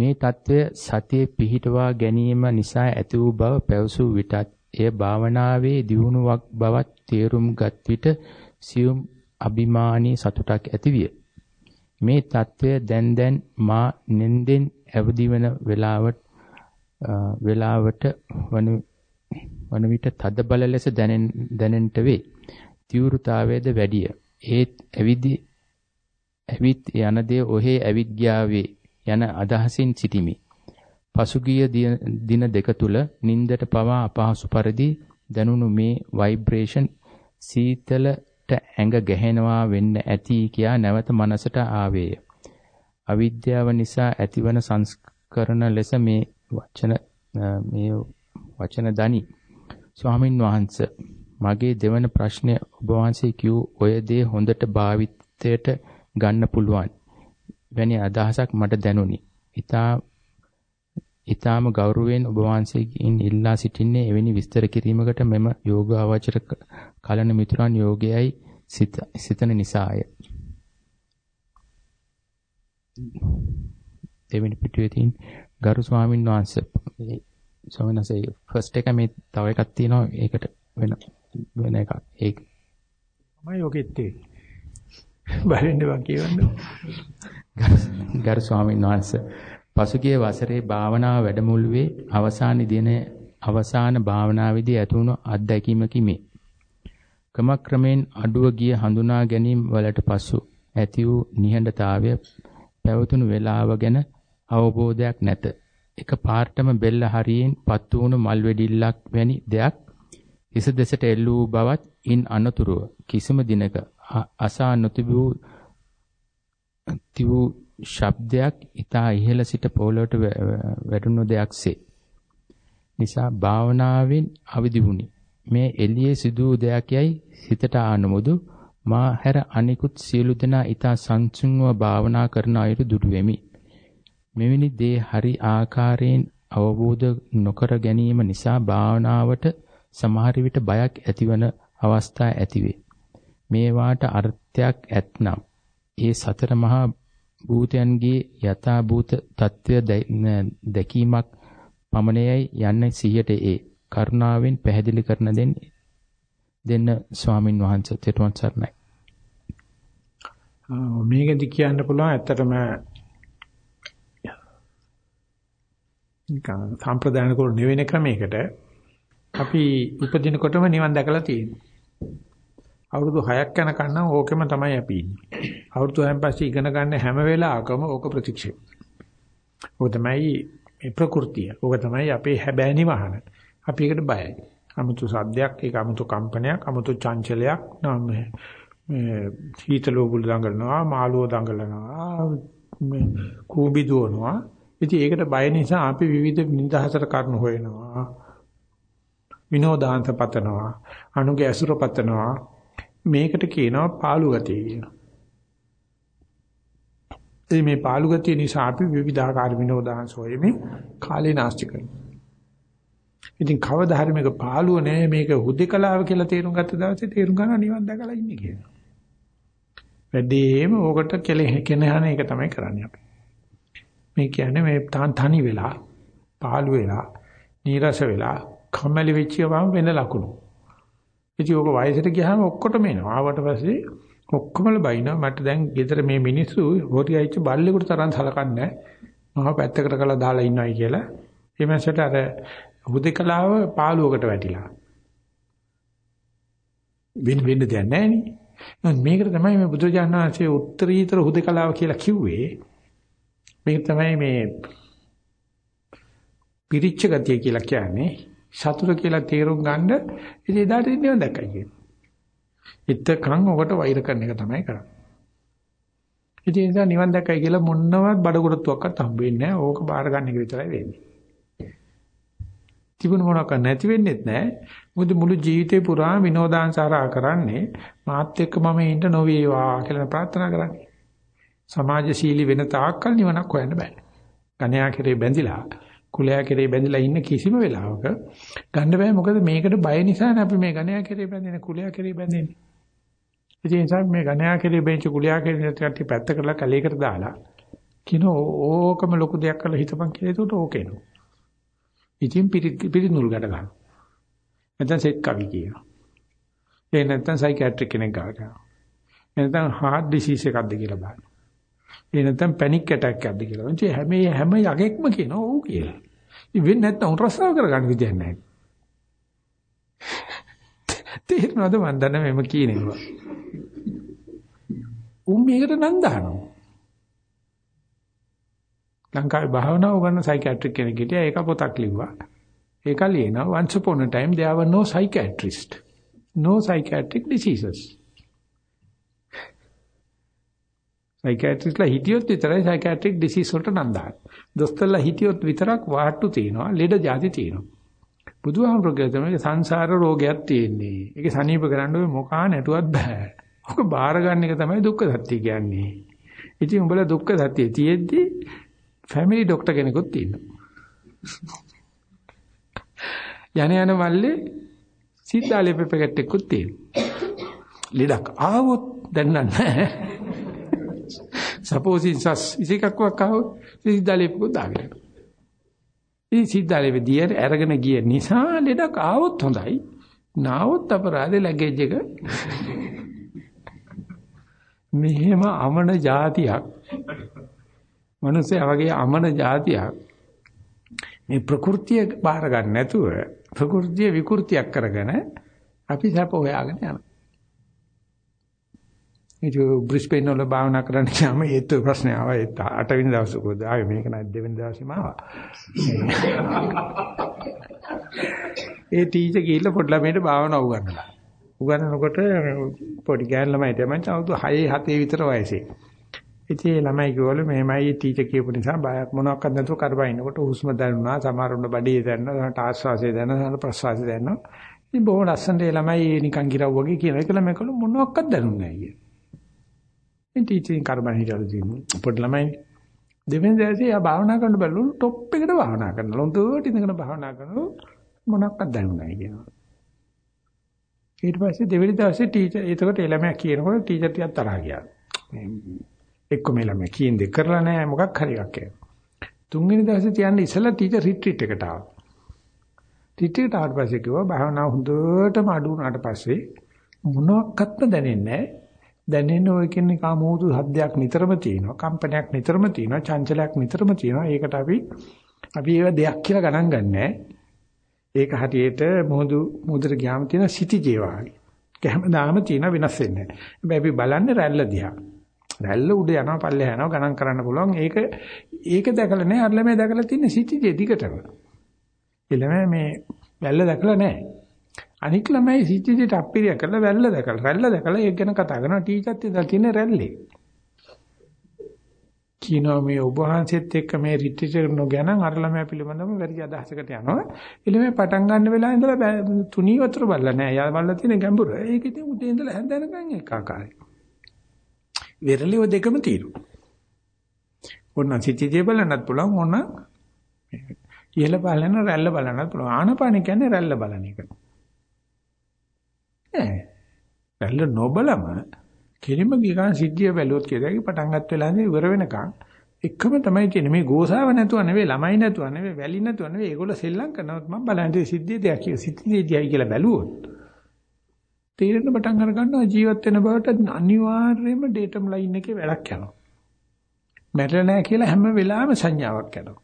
මේ తත්වය සතියේ පිහිටවා ගැනීම නිසා ඇති වූ බව පැවසූ විටත් එය භාවනාවේ දියුණුවක් බවත් තේරුම්ගත් විට සියුම් අභිමානී සතුටක් ඇතිවිය. මේ తත්වය දැන් දැන් මා නින්දෙන් අවදි වෙන වෙලාවට වෙලාවට වනු වන විට තද බල ලෙස දැනෙන් දැනෙන්නට වේ. තීව්‍රතාවයද වැඩිය. ඒත් ඇවිදි ඇවිත් යන දේ ඔහේ ඇවිත් ගියාවේ යන අදහසින් සිටිමි. පසුගිය දින දෙක තුල නින්දට පවා අපහසු පරිදි දැනුණු මේ ভাইබ්‍රේෂන් සීතලට ඇඟ ගැහෙනවා වෙන්න ඇති කියා නැවත මනසට ආවේය. අවිද්‍යාව නිසා ඇතිවන සංස්කරණ ලෙස මේ වචන මේ වචන දනි. ස්වාමින් වහන්සේ මගේ දෙවන ප්‍රශ්නය ඔබ වහන්සේ කිව් ඔය දේ හොඳට භාවිතයට ගන්න පුළුවන්. වැනි අදහසක් මට දැනුනි. ඊටා ඊටාම ගෞරවයෙන් ඔබ වහන්සේගෙන් ඉල්ලා සිටින්නේ එවැනි විස්තර කිරීමකට මෙම යෝගාවචර කලන මිතුරන් යෝගයයි සිතන නිසාය. දෙවෙනි පිටුවේ තියෙන ගරු ස්වාමින් වහන්සේ ස්වාමීන් වහන්සේ ෆස්ට් එක මේ තව එකක් තියෙනවා ඒකට වෙන වෙන එකක් ඒක තමයි ඔකෙත් බලන්න වා කියවන්න. ගරු ස්වාමීන් වහන්සේ පසුගිය වසරේ භාවනා වැඩමුළුවේ අවසාන දිනේ අවසාන භාවනාවේදී ඇතුණු අත්දැකීමකි මේ. ක්‍රමක්‍රමයෙන් අඩුව ගිය හඳුනා ගැනීම වලට පසු ඇති වූ නිහඬතාවය පැවතුණු වේලාව ගැන අවබෝධයක් නැත. එක පාර්ටම බෙල්ල හරියෙන් පත්තු වුණු මල් වෙඩිල්ලක් වැනි දෙයක් හිස දෙසට එල්ල වූ බවත් ඉන් අනතුරුව කිසිම දිනක අසා නොතිබූ තිබූ ශබ්දයක් ඊතා ඉහළ සිට පොළොවට වැටුණු දෙයක්සේ නිසා භාවනාවෙන් අවදි වුනි මේ එළියේ සිදු වූ දෙයක් යයි සිතට ආනමුදු මා හැර අනිකුත් සියලු දෙනා ඊතා සංසුන්ව භාවනා කරන අයුරු දුටු වෙමි. මෙවැනි දේ හරි ආකාරයෙන් අවබෝධ නොකර ගැනීම නිසා භාවනාවට සමහර විට බයක් ඇතිවන අවස්ථා ඇතිවේ. මේවාට අර්ථයක් ඇතනම් ඒ සතර මහා භූතයන්ගේ යථා භූත తත්වය දැකීමක් පමණයයි යන්නේ සිහියට ඒ කරුණාවෙන් පැහැදිලි කරන දෙන්න දෙන්න ස්වාමින් වහන්සේ තෙරුවන් සරණයි. මේකෙදි කියන්න පුළුවන් ඇත්තටම නිකන් සම්ප්‍රදාන කර නෙවෙන ක්‍රමයකට අපි උපදිනකොටම නිවන් දැකලා තියෙනවා. අවුරුදු 6ක් යනකන් නම් ඕකෙම තමයි අපි ඉන්නේ. අවුරුදු 6න් පස්සේ ඉගෙන ගන්න හැම වෙලාවකම ඕක ප්‍රතික්ෂේප. ඕක තමයි මේ ප්‍රകൃතිය. ඕක තමයි අපේ හැබෑ නිවහන. අපි ඒකට බයයි. 아무තු සද්දයක්, ඒක 아무තු කම්පනයක්, 아무තු චංචලයක් නම් මේ හීතලෝ බුල් දඟලනවා, මාළුව දඟලනවා, කූඹි දුවනවා. ඉතින් ඒකට බය නිසා අපි විවිධ නිදහසට කරුණු හොයනවා. විනෝදාන්ත පතනවා, අනුගේ ඇසුර පතනවා. මේකට කියනවා පාළු ගතිය කියනවා. ඒ මේ පාළු ගතිය නිසා අපි විවිධාකාර විනෝදාංශ හොයමින් කාලේ නාස්ති කරනවා. ඉතින් කවදා හරි මේක පාළුව නෑ මේක හුදේකලාව කියලා තේරුම් ගත්ත දවසේ තේරුම් ගන්නවා නිවන් දැකලා ඉන්නේ කියලා. වැඩිම ඕකට කෙලෙහ කෙනහන එක තමයි කරන්නේ අපි. මේ කියන්නේ මේ තනි වෙලා, පාළු වෙලා, නීරස වෙලා, කම්මැලි වෙච්ච වම වෙන ලකුණු. ඉතින් ඕක වයසට ගියාම ඔක්කොටම එනවා. ආවට පස්සේ ඔක්කොමල බයිනවා. මට දැන් ගෙදර මේ මිනිස්සු හොරියයිච්ච බල්ලෙකුට තරම් සලකන්නේ නැහැ. මම පැත්තකට කරලා දාලා ඉන්නවයි කියලා. ඒ මැසට අර හුදේකලාව පාළුවකට වැටිලා. වෙන වෙන්න දෙයක් නැහැ නේ. මේකට තමයි මේ බුදුරජාණන් වහන්සේ උත්තරීතර හුදේකලාව කියලා කිව්වේ. මේක තමයි මේ පිරිච්ච ගතිය කියලා කියන්නේ. සතුට කියලා තේරුම් ගන්න ඉතින් එදාට නිවන් දැක්කයි කියන්නේ. එතකන් ඔකට වෛර කරන එක තමයි කරන්නේ. ඉතින් ඒ නිසා නිවන් දැක්කයි කියලා මොනවත් බඩගොරතුවක්වත් හම්බ වෙන්නේ නැහැ. ඕක බාර ගන්න එක විතරයි වෙන්නේ. තිබුණ මොනක් නැති වෙන්නේත් නැහැ. මොකද මුළු ජීවිතේ පුරා විනෝදාංශාරා කරන්නේ මාත් එක්ක මම ඉන්න නොවේවා කියලා ප්‍රාර්ථනා කරන්නේ. සමාජශීලී වෙන තාක්කල් නිවනක් හොයන්න බෑ. ගණයා කෙරේ බැඳිලා කුලයා කෙරේ බැඳිලා ඉන්න කිසිම වෙලාවක ගන්න බෑ මොකද මේකට බය නිසානේ අපි මේ ගණයා කෙරේ බැඳෙන්නේ කුලයා කෙරේ බැඳෙන්නේ. ඒ නිසා මේ ගණයා කෙරේ බැඳිච්ච කුලයා කෙරේ කට්ටිය පැත්ත කරලා කැලේකට දාලා කිනෝ ඕකම ලොකු දෙයක් කරලා හිතපන් කියලා ඒකට ඕකේනෝ. ඉතින් පිරිත් නුල් ගැට ගන්නවා. නැත්නම් සෙත් කවි කියනවා. ඒ නැත්නම් සයිකියාට්‍රික් කෙනෙක් ගාවට යනවා. නැත්නම් heart disease එකක්ද කියලා බලනවා. ඒ නැත්නම් පැනික් ඇටැක් එකක්ද කියලා. ඉතින් හැම හැම යකෙක්ම කියනවා ඔව් කියලා. ඉතින් වෙන්නේ නැත්නම් උන් රස්සාව කරගන්න විදියක් නැහැ. තේරෙනවද මන් දන්නේ මෙම කියනවා. උන් මේකට නම් දානවා. ලංකාවේ භාවනාව උගන්න සයිකියාට්‍රික් කෙනෙක් හිටියා ඒක පොතක් ලිව්වා. ඒක ලියනවා once upon a time there were no psychiatrists. No psychiatric diseases. සයිකියාට්‍රිස්ලා හිටියොත් විතරයි සයිකියාට්‍රික් ඩිසීස් වලට නම් දාන්නේ. දොස්තරලා හිටියොත් විතරක් වාට්ටු තියෙනවා, ලෙඩ જાති තියෙනවා. බුදුහාමුදුරුවෝ තමයි සංසාර රෝගයක් තියෙන්නේ. ඒක සනීප කරන්න ඔය මොකා නැටුවත් බෑ. ඔක බාර ගන්න එක තමයි දුක්ඛ සත්‍ය කියන්නේ. ඉතින් උඹලා දුක්ඛ සත්‍ය තියෙද්දි ෆැමිලි ડોක්ටර් කෙනෙකුත් ඉන්නවා. යන යන මල්ලේ සීතාලේ පෙපකට් එකකුත් තියෙනවා. ලෙඩක් ආවොත් දැන් නැහැ. සපෝස් ඉන්සස් ඉසිකක්කක් ආවොත් සිද්ධාලේපක දාගෙන. ඉතින් සිද්ධාලේපෙදී අරගෙන ගිය නිසා ලෙඩක් ආවොත් හොඳයි. නාවොත් අපරාධේ ලැගේජ් එක මෙහෙම අමන જાතියක් මිනිස්සේ වගේ අමන જાතියක් මේ ප්‍රകൃතිය බාර ගන්න නැතුව ප්‍රകൃතිය විකෘතියක් කරගෙන අපි සැප හොයාගෙන යනවා ඒ ජෝ බ්‍රිස්බේන් වල භාවනා කරන්න ගියාම ඒත් ප්‍රශ්නේ ආවා ඒ 8 වෙනි දවසේ කොහොමද ආවේ මේක නෑ දෙවෙනි දවසේම ආවා. ඒ ටීචර් ගිහිල්ලා පොඩි ළමයින්ට භාවනා උගන්වලා. උගන්වනකොට පොඩි ගෑන් ළමයි තමයි අවුරුදු 6 7 විතර වයසේ. ඉතින් ඒ ළමයි කිව්වලු මෙහෙමයි ටීචර් කියපු නිසා බයක් මොනවාක්වත් නැතුව කරපයින්නකොට හුස්ම දැනුණා සමහරුන්න බඩේ දැනුණා සමහරට ආශ්වාසය දැනුණා සමහරට ප්‍රශ්වාසය දැනුණා ඉතින් බොහොම ලස්සනට ඒ ළමයි නිකන් ගිරව් වගේ කියන එක ළමයි කළු මොනවත් දැනුන්නේ නැහැ කිය. ඉතින් ටීචරින් කරබන් හිටවල තියෙන පොඩි ළමයි දෙවෙනි දවසේ ආ භාවනා කරන්න බැලු টොප් එකට භාවනා කරනවා. ලොන්තෝට ඉඳගෙන භාවනා කරනවා මොනවත් දැනුන්නේ නැහැ කියනවා. ඊට පස්සේ දෙවෙනි දවසේ ටීචර් එතකොට ළමයා කියනකොට ටීචර් ටිකක් තරහා ගියා. එක්ක මේ ළමයා කියන දේ කරලා නැහැ මොකක් හරි එකක් කියලා. තුන්වෙනි දවසේ තියන්නේ ඉස්සලා ටීචර් රිට්‍රීට් එකට ආවා. රිට්‍රීට් ආවට පස්සේ කිව්වා භාවනාව හොඳටම අඩු වුණාට පස්සේ මොනවත්ක්ම දැනෙන්නේ නැහැ. දැනෙන්නේ ඔය කියන්නේ කාමෝදු හද්දයක් නිතරම තියෙනවා. කම්පනයක් නිතරම තියෙනවා. චංචලයක් නිතරම තියෙනවා. ඒකට අපි අපි ඒව දෙයක් කියලා ගණන් ගන්නෑ. ඒක හරියට මොහොදු මුදට ගියාම තියෙන සිටිජේ වාගේ. හැමදාම තියෙන වෙනස් වෙන්නේ නැහැ. හැබැයි අපි බලන්නේ රැල්ල දිහා. රැල්ල උඩ යනවා පල්ලෙහා යනවා ගණන් කරන්න පුළුවන්. ඒක ඒක දැකලා නැහැ. අර ළමයා දැකලා තියෙන සිටිජේ දිගටම. ළමයා මේ රැල්ල දැකලා නැහැ. අනික් ළමයි සිටිජේට අප්පිරිය කරලා රැල්ල දැකලා රැල්ල දැකලා ඒක ගැන කතා කරනවා. ටීචර්ත් ඉඳලා තියෙන රැල්ලේ. කියනවා මේ ඔබ වහන්සේත් එක්ක මේ රිට්‍රීට් නොගැන අර ළමයා පිළිබඳව වැඩි අදහසකට යනවා. ඊළඟ පටන් ගන්න වෙලාව ඉඳලා තුනී වතුර බලලා නෑ. යා බලලා තියෙන ගැඹුර. ඒක ඉතින් උදේ ඉඳලා හැන්දනකන් ඒකාකාරයි. වෙරළේ ඔය දෙකම තියෙනවා. ඕන සිටිජේ බලන්නත් පුළුවන් ඕන ඉහළ බලන රැල්ල බලන්නත් පුළුවන්. ආනපාන කියන්නේ රැල්ල බලන එක. ඈ. රැල්ල නොබලම කෙලිම ගිගාන් සිද්ධිය බැලුවොත් කියදයි පටන් ගන්න වෙලාවේ ඉවර වෙනකන් එකම තමයි තියෙන්නේ. මේ ගෝසාව නැතුව නෙවෙයි ළමයි නැතුව නෙවෙයි වැලි නැතුව නෙවෙයි ඒගොල්ලෝ සෙල්ලම් කරනවත් මම බලන්නේ සිද්ධිය දෙයක් කියලා සිද්ධියයි කියලා බැලුවොත් තීරණ පටන් අර ගන්නවා ජීවත් වෙන බවට අනිවාර්යයෙන්ම ඩේටම් ලයින් එකේ වැඩක් යනවා. මැරෙලා නැහැ කියලා හැම වෙලාවෙම සංඥාවක් යනවා.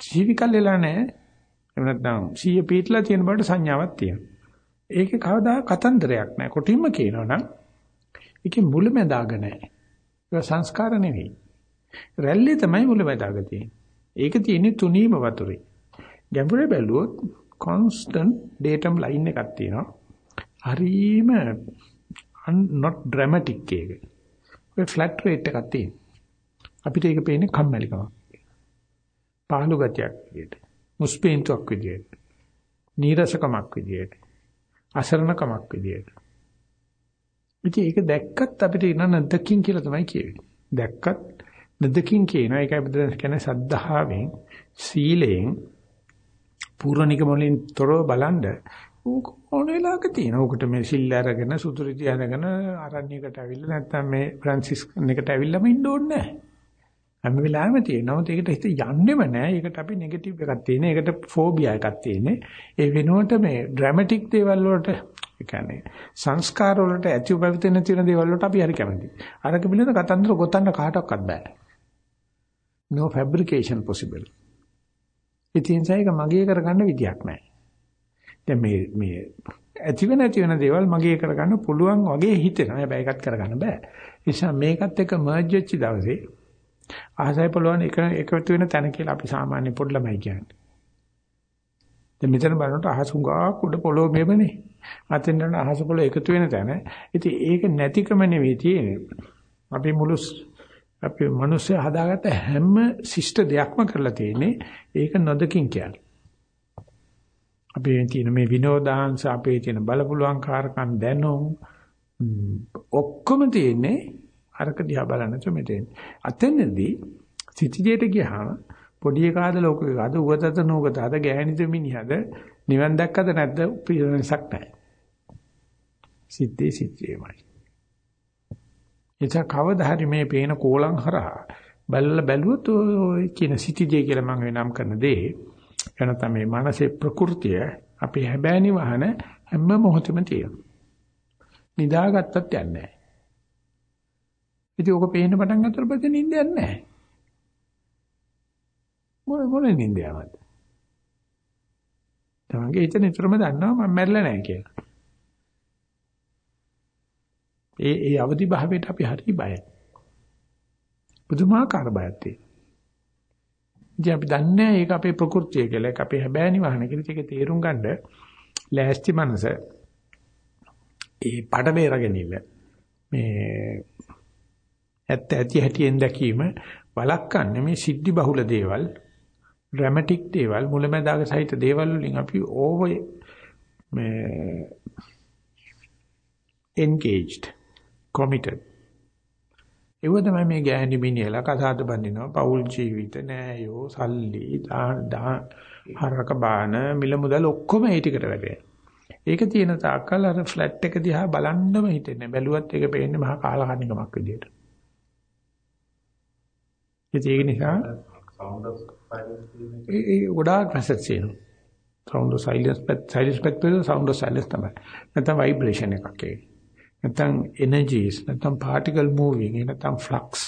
ජීවිකල් වෙලා නැහැ. එහෙම නැත්නම් සීය පීටලා තියෙන බවට සංඥාවක් තියෙනවා. ඒකේ කවදා කතන්දරයක් නැහැ කොටින්ම කියනවනම් ඒකේ මුලැමැදාග නැහැ. ඒක සංස්කාර නෙවෙයි. රැල්ලේ තමයි මුලැමැදාග තියෙන්නේ. ඒක තියෙන්නේ තුනීම වතුරේ. ගැඹුරේ බැලුවොත් constant datum line එකක් තියෙනවා. හරීම not dramatic එක. ඔය flat rate එකක් තියෙනවා. අපිට ඒක පේන්නේ කම්මැලිකමක්. පහළු ගතියක් විදියට. මුස්පේන්තුවක් විදියට. නීරසකමක් විදියට. අසරණකමක් විදියට. ඉතින් ඒක දැක්කත් අපිට ඉන්න නැද්දකින් කියලා තමයි කියවෙන්නේ. දැක්කත් නැද්දකින් කියනවා ඒකයි බුදුන් කියන්නේ සද්ධාවෙන් සීලයෙන් පූර්ණික මොලින් තොරව බලන්ඩ ඕන වෙලාවක තියෙන. ඕකට මේ සිල් අරගෙන සුතුරිටි අරගෙන ආරණ්‍යයකට ඇවිල්ලා නැත්නම් මේ ෆ්‍රැන්සිස්කන් එකට ඇවිල්ලාම ඉන්න ඕනේ නැහැ. හැම වෙලාවෙම තියෙනවා. ඒකට හිත යන්නෙම නැහැ. ඒකට අපි නෙගටිව් එකක් තියෙන. ඒකට ෆෝබියා එකක් තියෙන්නේ. ඒ වෙනුවට මේ ඩ්‍රැමැටික් දේවල් වලට ඒ කියන්නේ සංස්කාර වලට ඇතිව පැවතෙන තියෙන දේවල් වලට අපි හරි කැමතියි. අරක පිළිබඳ කතන්දර ගොතන්න කාටවත් බෑ. no fabrication possible. ඉතින් ඒක මගේ කරගන්න විදියක් නැහැ. දැන් මේ මේ ඇතිව නැති වෙන දේවල් මගේ කරගන්න පුළුවන් වගේ හිතෙනවා. හැබැයි ඒකත් කරගන්න බෑ. ඒ නිසා මේකත් එක්ක මර්ජ් වෙච්ච දවසේ ආසයි පුළුවන් එක එකතු වෙන තැන කියලා අපි සාමාන්‍ය පොඩි ළමයි කියන්නේ. දැන් මෙතන බලනකොට අහස උඟා කුඩ පොළොව මෙබනේ. අතෙන් යන අහස පොළොව එකතු වෙන තැන. ඉතින් ඒක නැතිකම නෙවෙයි තියෙන්නේ. අපි මුළු අපි මිනිස්සු හදාගත්ත හැම ශිෂ්ට දෙයක්ම කරලා තියෙන්නේ ඒක නොදකින් කියන්නේ. අපේ තියෙන මේ විනෝදාංශ අපේ තියෙන බලපුලුවන් කාර්කම් දැනුම් ඔක්කොම තියෙන්නේ අරක දිහා බලන්න තුමෙතෙන්. අතෙන්දී සිටිජේට ගියාම පොඩි එකාද ලෝක එකාද උවතත නෝගතද ගෑණිද මිනිහද නිවන් දැක්කද නැද්ද පිරණසක් නැහැ. සිද්දේ සිද්දේමයි. එතක කවදා හරි මේ පේන කෝලං හරහා බැලලා බැලුවොත් ඔය කියන සිටිජේ කියලා මම වෙනම් කරන දේ එනතම මේ මානසික ප්‍රകൃතිය අපි හැබෑනි වහන හැම මොහොතෙම තියෙනවා. නිදාගත්තත් යන්නේ නැහැ. ඉතින් ඔක පේන්න පටන් ගන්නතර පස්සේ නිින්දයක් නැහැ. මොන මොන නිින්දයක්ද? තමන්ගේ හිත නිතරම දන්නවා මම මැරිලා නැහැ කියලා. ඒ ඒ අවදි භාවයට අපි හරි බයයි. පුදුමාකාර බයක් තියෙනවා. ඉතින් අපි දන්නේ ඒක අපේ ප්‍රകൃතිය කියලා. ඒක අපේ හැබෑනි වහන කියලා. ඒක තේරුම් ගන්න ලෑස්ති මනස ඒ පඩ බේරගෙන ඉන්න. මේ ඇත්ත ඇති හැටියෙන් දැකීම වළක්වන්නේ මේ සිද්ධි බහුල දේවල් ඩ්‍රැමැටික් දේවල් මුලැමැදාක සහිත දේවල් වලින් අපි ඕව මේ engaged committed ඒව තමයි මේ ගෑණි මිනිහලා කසාද බඳිනවා පෞල් ජීවිත නෑයෝ සල්ලි දා හරක බාන මිල මුදල් ඔක්කොම ඒ ටිකට වැඩේ. ඒක තියෙන තාක්කල් අර ෆ්ලැට් එක දිහා බලන්නම හිතෙන්නේ. බැලුවත් ඒක පේන්නේ මහා කාලකන්නිකමක් විදියට. ඒක නිසා sound of silence ඒ ගොඩාක් මැසේජ් තියෙනවා. sound of silence but silence but sound of silence තමයි. නැත්නම් vibration එකක් ඒක. නැත්නම් energies නැත්නම් particle moving නැත්නම් flux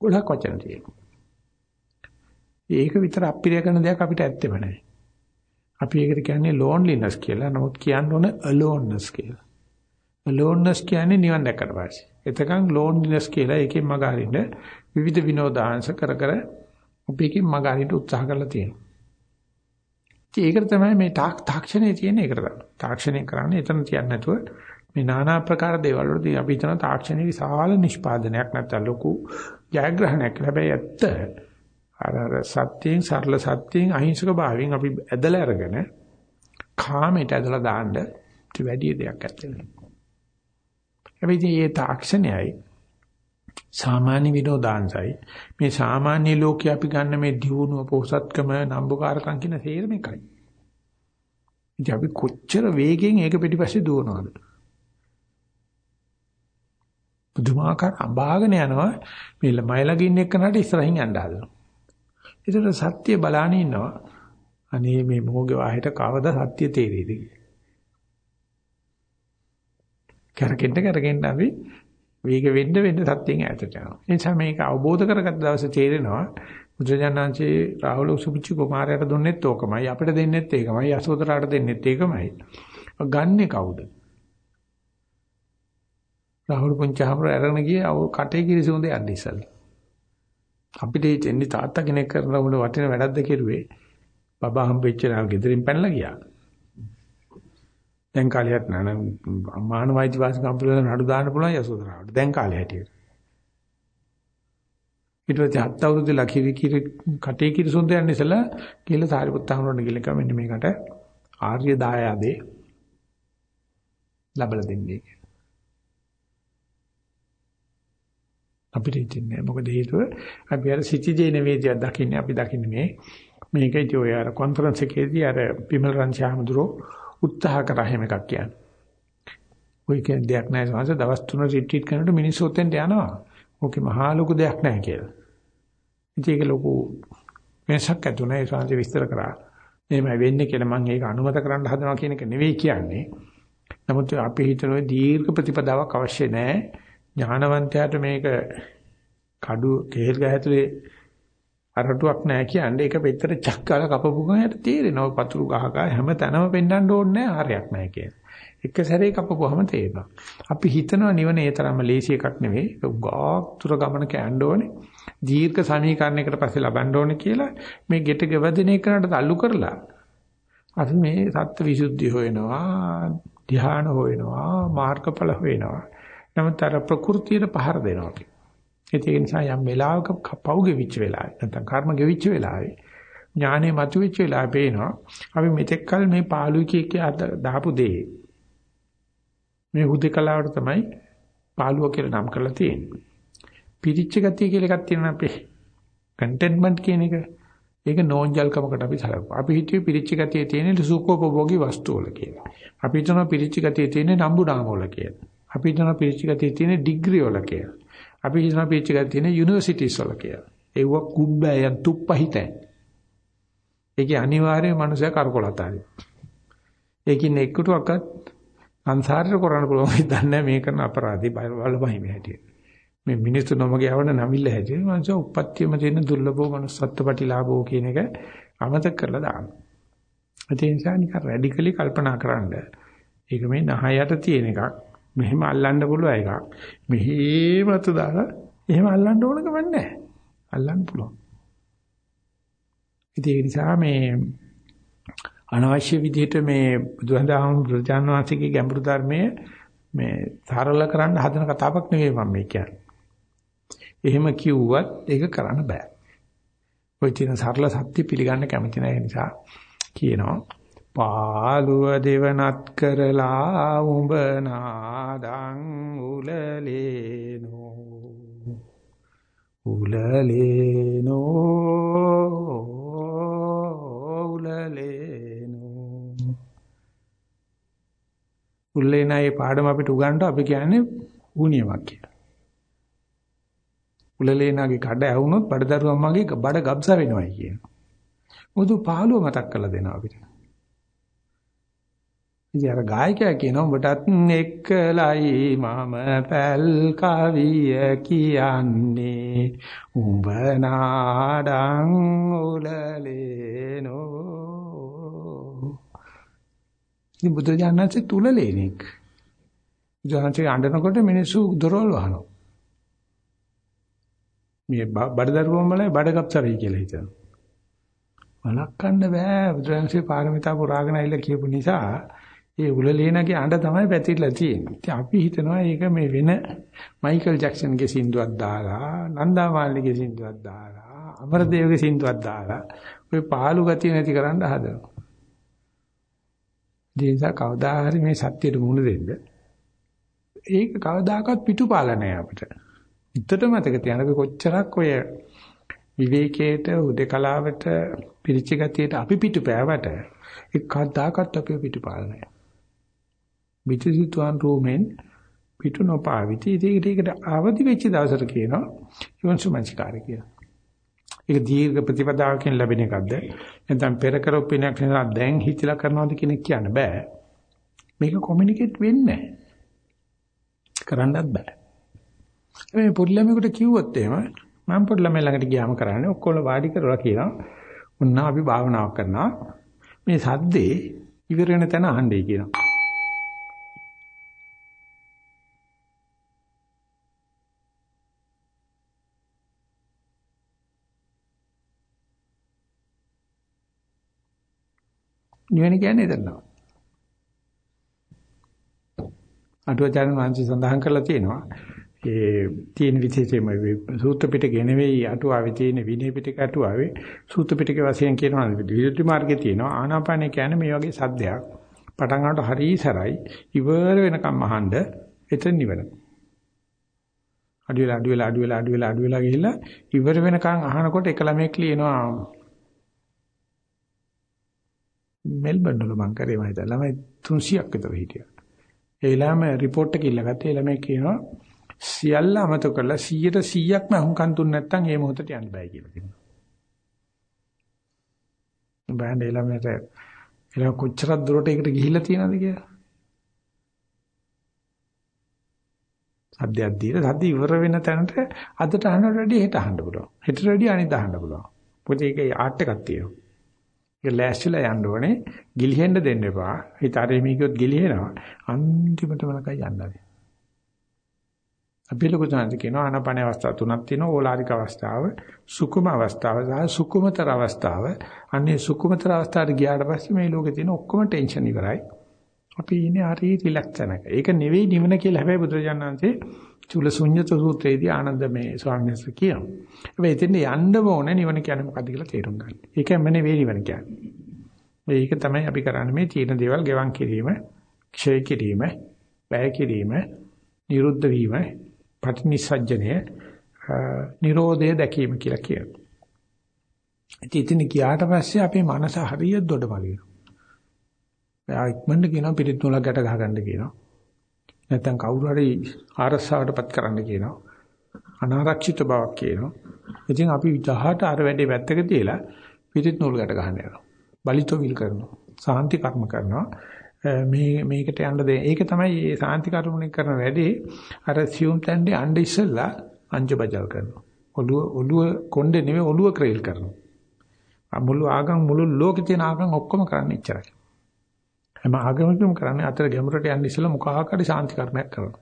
ගොඩක් වචන තියෙනවා. ඒක විතර අපිරිය කරන දෙයක් අපිට ඇත්තෙම නැහැ. අපි ඒකට කියන්නේ loneliness කියලා. නමුත් කියන්න ඕන aloneness කියලා. aloneness කියන්නේ නිවන් දැක්කට පස්සේ. එතකන් loneliness කියලා එකෙන් මග හරින්න විවිධ විනෝදාංශ කර කර අපි එකෙන් මග හරින්න උත්සාහ කරලා තියෙනවා. ඒකට තමයි මේ තාක්ෂණයේ තියෙන එකට තමයි. තාක්ෂණය කරන්නේ එතන තියන්නේ නැතුව මේ নানা ආකාර දේවල් වලදී අපි හිතන තාක්ෂණයේ විශාල නිෂ්පාදනයක් නැත්නම් ලොකු ජයග්‍රහණයක්. හැබැයි ඇත්ත අර අර සත්‍යයෙන් සරල සත්‍යයෙන් අහිංසක භාවයෙන් අපි ඇදලා අරගෙන කාමයට ඇදලා දාන්න වැඩි දෙයක් ඇත්තේ නැහැ. හැබැයි මේ තාක්ෂණයයි සාමාන්‍ය විනෝදාංශයි මේ සාමාන්‍ය ලෝකේ අපි ගන්න මේ දියුණුව පොහසත්කම නම්බුකාරකම් කියන තේරෙම එකයි. ඉතින් අපි කොච්චර වේගෙන් ඒක පිටිපස්සේ දුවනවද? බුදුමාකාර අඹාගෙන යනවා මේ ළමයිලගේ ඉන්න එක්කනට ඉස්සරහින් යන්න හදනවා. ඒතර සත්‍ය බලාගෙන ඉන්නවා. අනේ මේ මොහොගේ වාහෙට කවදා සත්‍ය තේරෙයිද කියලා. කරකෙන්න කරකෙන්න අපි වේග වෙන්න වෙන්න සත්‍යයෙන් ඈතට යනවා. ඒ නිසා මේක අවබෝධ කරගත්ත දවසේ තේරෙනවා බුදුජානනාංශේ රාහුල සුභිච්ච කුමාරයාට දුන්නෙත් ඕකමයි අපිට දෙන්නෙත් ඒකමයි යසෝදරාට දෙන්නෙත් ඒකමයි. ගන්නෙ කවුද? රාහුල පුංචාමර අරගෙන ගියේ අව කටේ කිරිසුඳ යන්න ඉස්සල්ලා. අපිට එන්නේ තාත්තා කෙනෙක් කරන උඹ වටින වැඩක්ද කෙරුවේ. බබා හම්බෙච්ච නා ගෙදරින් පැනලා ගියා. දැන් කාලයක් නෑ මානවයිති වාසිකම් පිළිබඳ නඩු දාන්න පුළුවන් යසෝදරාවට. දැන් කාලේ හැටියට. ඊට පස්සේ හත් අවුරුදු ලකිරි කිරි කටේ කිරි සුන්ද යන්න ඉස්සලා කියලා සාරිපුත්ත හමුරන්න ගිහලා කිව්වා මෙන්න මේකට ආර්ය දායාදේ ලබලා දෙන්නේ. අපිට ඉතින්නේ මොකද හේතුව අපි අර සිටිජේ නෙවෙයි දකින්නේ අපි දකින්නේ මේ මේක ඉතින් ඔය අර කොන්ෆරන්ස් එකේදී අර පිමල් රන්චාමදුරෝ උත්සාහ කරා හැම එකක් කියන්නේ. ඔය කියන දෙයක් නැහැ සමහර දවස් තුන රිට්‍රීට් කරනකොට මිනිස්සු උතෙන්ට යනවා. ඕකේ මහා ලොකු දෙයක් නැහැ කියලා. ඉතින් ඒක ලොකු වෙනසක් ඇතුණේ ඒ සංජය විස්තර කරා. එහෙමයි වෙන්නේ කියලා මම ඒක අනුමත කරන්න හදනවා කියන එක නෙවෙයි කියන්නේ. නමුත් අපි හිතන දීර්ඝ ප්‍රතිපදාවක් අවශ්‍ය නැහැ. ඥානවන්තයාට මේක කඩු කේල් ගහ ඇතුලේ අරටුවක් නැහැ කියන්නේ ඒක පෙත්තට චක්කාල කපපු ගමන් තේරෙනවා පතුරු ගහ ගහ හැම තැනම පෙන්වන්න ඕනේ නැහැ ආරයක් නැහැ කියන්නේ. එක සැරේ කපපුවම තේරෙනවා. අපි හිතනවා නිවන ඒ තරම්ම ලේසි එකක් නෙවෙයි. උගාක් තුර ගමන කෑන්න ඕනේ. දීර්ඝ සමීකරණයකට පස්සේ ලබන්න ඕනේ කියලා මේ ගෙට ගෙවදින එකකට අල්ලු කරලා අපි මේ සත්‍ය විසුද්ධිය හොයනවා, ධ්‍යාන හොයනවා, මාර්ගඵල හොයනවා. නමුත් අර ප්‍රകൃතියට පහර දෙනවා. ඒක නිසා යම් වෙලාවක පව් ගෙවිච්ච වෙලාවේ නැත්නම් කර්ම ගෙවිච්ච වෙලාවේ ඥානෙ මතුවෙච්ච වෙලාවේ පේනවා අපි මෙතෙක් කල මේ පාළුයි කිය දාපු දේ මේ හුදේකලාවට තමයි පාළුව කියලා නම් කරලා තියෙන්නේ. පිරිච්ච ගතිය කියලා එකක් තියෙනවා අපේ. කන්ටෙන්ට්මන්ට් කියන එක. ඒක නෝන්ජල්කමකට අපි සලකුවා. අපි හිතුවේ පිරිච්ච ගතිය තියෙන සුඛෝපභෝගී වස්තු වල කියලා. අපි හිතනවා පිරිච්ච ගතිය තියෙන නම්බු නාම වල කියලා. අපි හිතනවා පිරිච්ච ගතිය තියෙන ඩිග්‍රී වල කියලා. අපි හිතනවා පිරිච්ච ගතිය තියෙන යුනිවර්සිටිස් වල කියලා. ඒව කුබ්බෑයන් තුප්පහිතයි. ඒකේ අනිවාර්යයෙන්ම මනුස්සයා කරකොලතාවයි. ඒකින් එක්කටවත් සංසාරේ කරන්න පුළුවන් හිතන්නේ මේ කරන අපරාධي බලපහිම හැටියට. මේ මිනිස්සු නොමග යවන නමිල්ල හැටියට මනුස්ස උප්පත්තියම තියෙන දුර්ලභෝ manussත්ත්වපටිලාභෝ කියන එක අමතක කරලා දානවා. ඒ නිසා නිකන් රැඩිකලි කල්පනා කරන්න. ඒක මේ නහයට තියෙන එකක්. මෙහෙම අල්ලන්න පුළුවන් එකක්. මෙහෙම අත දාලා එහෙම අල්ලන්න ඕන ගමන් නැහැ. අල්ලන්න පුළුවන්. ඒ නිසා මේ අනවශ්‍ය විදිහට මේ බුදුහඳාම ප්‍රජාන වාසිකේ ගැඹුරු ධර්මයේ මේ සරල කරන්න හදන කතාවක් නෙවෙයි මම මේ කියන්නේ. එහෙම කිව්වත් ඒක කරන්න බෑ. ඔය තියෙන සරල සත්‍ය පිළිගන්න කැමති නැහැ නිසා කියනවා පාළුව දෙවනත් කරලා උඹ නාදං උලලේනෝ උලලේනෝ උලලේනෝ උල්ලේනයි පාඩම අපිට උගන්වන්න අපි කියන්නේ ඌනියමක් කියලා. උලලේනාගේ කඩ ඇවුනොත් බඩදරුවම්මගේ බඩ ගබ්ස වෙනවයි කියනවා. මොකද පාළුව මතක් කරලා දෙනවා අපිට. ඉතින් අර ගායකයා කියනවා උඹටත් එක්කලයි මම පැල් කවිය කියන්නේ. උඹ නාඩං උලලේනෝ. ඉතින් බුදු දඥාන්සේ තුලලේනෙක් බුදුහන්සේ අඬනකොට මිනිස්සු දොරවල් වහනවා. මේ බඩදරුවම් වල බඩගප්සරයි කියලා හිතනවා. වළක්වන්න බෑ. බුදුරජාණන්සේ පාරමිතා පුරාගෙන ඇවිල්ලා කියපු නිසා ඒ උලලේනගේ අඬ තමයි පැතිරලා තියෙන්නේ. ඉතින් අපි හිතනවා ඒක මේ වෙන මයිකල් ජැක්සන්ගේ සින්දුවක් දාලා, නන්දා මාලිනිගේ සින්දුවක් දාලා, අමරදේවගේ සින්දුවක් දාලා ඔය පාළු ගතිය නැති කරන්න හදනවා. දේසා කවදා හරි මේ සත්‍යයට මුහුණ දෙන්න. ඒක කවදාකවත් පිටුපාලා නැහැ අපිට. හිතට මතක තියාගන්න කොච්චරක් ඔය විවේකයට උදේකලාවට පිරිච්ච ගතියට අපි පිටුපෑවට ඒක කවදාකවත් අපි පිටුපාලා නැහැ. විචිතුන් රෝමෙන් පිටු නොපාවිති. ඒකට ඒකට අවදි වෙච්ච දවසට කියනවා යොන්සුමංචකාරය කියලා. ඒක දීර්ඝ ප්‍රතිපදාවකින් ලැබෙන එකක්ද? නැත්නම් පෙර කරපු පිනක් නිසා දැන් හිතලා කරනවද කියන කියන්න බෑ. මේක කොමියුනිකේට් වෙන්නේ කරන්නත් බෑ. මේ පොඩ්ඩලමෙකුට කිව්වොත් එහෙම මම පොඩ්ඩලම ළඟට ගියාම කරන්නේ ඔක්කොම වාඩි කරලා කියනවා. උන්නා අපි භාවනාවක් කරනවා. මේ සද්දේ ඉවර වෙන තැන අහන්නයි කියනවා. නිවන කියන්නේ එතනම. අටුවචාන් වහන්සේ සඳහන් කරලා තියෙනවා ඒ තියෙන විශේෂයෙන්ම සූත්‍ර පිටකේ නෙවෙයි අටුවාවේ තියෙන විනය පිටක අටුවාවේ සූත්‍ර පිටකේ වශයෙන් කියනවා විරුද්ධ මාර්ගයේ තියෙනවා. ආනාපානය කියන්නේ මේ වගේ සද්දයක්. පටන් ගන්නකොට හරි සරයි. ඉවර වෙනකම් අහන්න එතන නිවන අඩු වෙලා අඩු වෙලා අඩු වෙලා අඩු වෙලා අඩු වෙලා ගිහිල්ලා ඉවර වෙනකම් අහනකොට එක ළමෙක් ලියනවා මෙල්බන් වල මං කරේ මම හිතලා ළමයි 300ක් විතර හිටියා. ඒ ළම report එක ඉල්ලගත්තා. ඒ ළමයි කියනවා සියල්ල අමතක කරලා 100ට 100ක්ම අහුම්කන් දුන්න නැත්නම් ඒ මොහොතට යන්න බෑ කියලා කියනවා. බෑන්ඩ් ඒ ළමයට එලා කොච්චරක් දුරට ඒකට ගිහිල්ලා තියෙනවද කියලා. සද්දයක් දීලා සද්ද ඉවර වෙන තැනට අදට අහනට වැඩිය හෙට අහන්න පුළුවන්. හෙට වැඩිය අනිත් අහන්න පුළුවන්. මොකද ඒකේ ආර්ට් එකක් තියෙනවා. ඒක ලෑස්තිලා යන්න ඕනේ. ගිලිහෙන්න දෙන්න එපා. හිත අර මේකියොත් ගිලිහෙනවා. අන්තිමටම ලකයි යන්නදී. අපි ලොකු තැනට කියනවා ආනාපාන අවස්ථා තුනක් තියෙනවා. ඕලාරික අවස්ථාව, සුකුම අවස්ථාව සහ සුකුමතර අවස්ථාව. අන්නේ සුකුමතර අවස්ථාවට ගියාට පස්සේ මේ ලෝකේ තියෙන ඔක්කොම ටෙන්ෂන් ඉවරයි. අපි ඉන්නේ හරි රිලැක්ස් තැනක. ඒක නෙවෙයි නිවන කියලා හැබැයි බුදුරජාණන් වහන්සේ චුල ශුන්්‍යත සූත්‍රයේදී ආනන්ද මේ ස්වාමීන් වහන්සේ කියනවා. හැබැයි එතෙන් යන්න ඕනේ නිවන කියන්නේ මොකද්ද කියලා තේරුම් ගන්න. ඒකම නෙවෙයි නිවන කියන්නේ. මේක තමයි අපි කරන්නේ මේ තීන දේවල් ගෙවන් කිරීම, ක්ෂය කිරීම, වැය කිරීම, නිරුද්ධ වීම, පටිනිසජ්ජනය, නිරෝධය දැකීම කියලා කියනවා. ඉතින් ගියාට පස්සේ අපේ මනස හරියට දොඩමලිනවා. එයා ඉක්මනට කියනවා පිටිත් නූලක් ගැට ගහගන්න කියනවා. නැත්නම් කවුරු හරි ආරස්සාවටපත් කරන්න කියනවා. අනාරක්ෂිත බවක් කියනවා. ඉතින් අපි 18 අර වැඩේ වැත්තක තියලා පිටිත් නූල් ගැට ගහන්න යනවා. බලිතොවිල් කරනවා. සාන්ති කර්ම කරනවා. මේ මේකට යන්න දෙන්න. ඒක තමයි මේ සාන්ති කර්මණය කරන වැඩේ අර සියුම් තැන්නේ අඬ ඉස්සලා අංජබජල් කරනවා. ඔළුව ඔළුව කොණ්ඩේ නෙවෙයි ඔළුව ක්‍රේල් කරනවා. මුළු ආගම් මුළු ලෝකේ තියෙන ආගම් ඔක්කොම කරන්නේ ඉච්චරයි. හැම ආගමකම කරන්නේ අතර ගැඹුරට යන්න ඉස්සෙල්ලා මොකක් හරි ශාන්ති කර්මයක් කරනවා.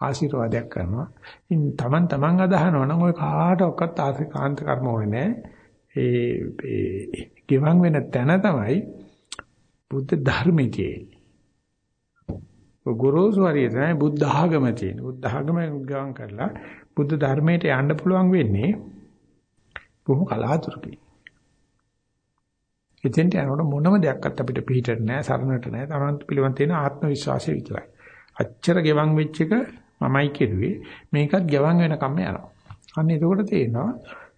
ආශිර්වාදයක් කරනවා. ඉතින් Taman taman අදහනවා නම් ඔය කාටවත් ආශිකාන්ත කර්ම ඕනේ නැහැ. ඒ ඒ ගිවන් වෙන තැන තමයි බුද්ධ ධර්මයේ තියෙන්නේ. ගුරුසු හරිය තමයි බුද්ධ ආගම තියෙන්නේ. බුද්ධ ආගම ගවන් කරලා බුද්ධ ධර්මයට යන්න පුළුවන් වෙන්නේ බොහොම කලාතුරකින්. එතෙන්ට යනකොට මොනම දෙයක්වත් අපිට පිළිහිට නැහැ, සරණට නැහැ. තමන්ට පිළිවන් තියෙන ආත්ම විශ්වාසය විතරයි. අච්චර ගෙවන් වෙච්ච එක මමයි කෙරුවේ. මේකත් ගෙවන් වෙනකම්ම යනවා. අන්න එතකොට තේරෙනවා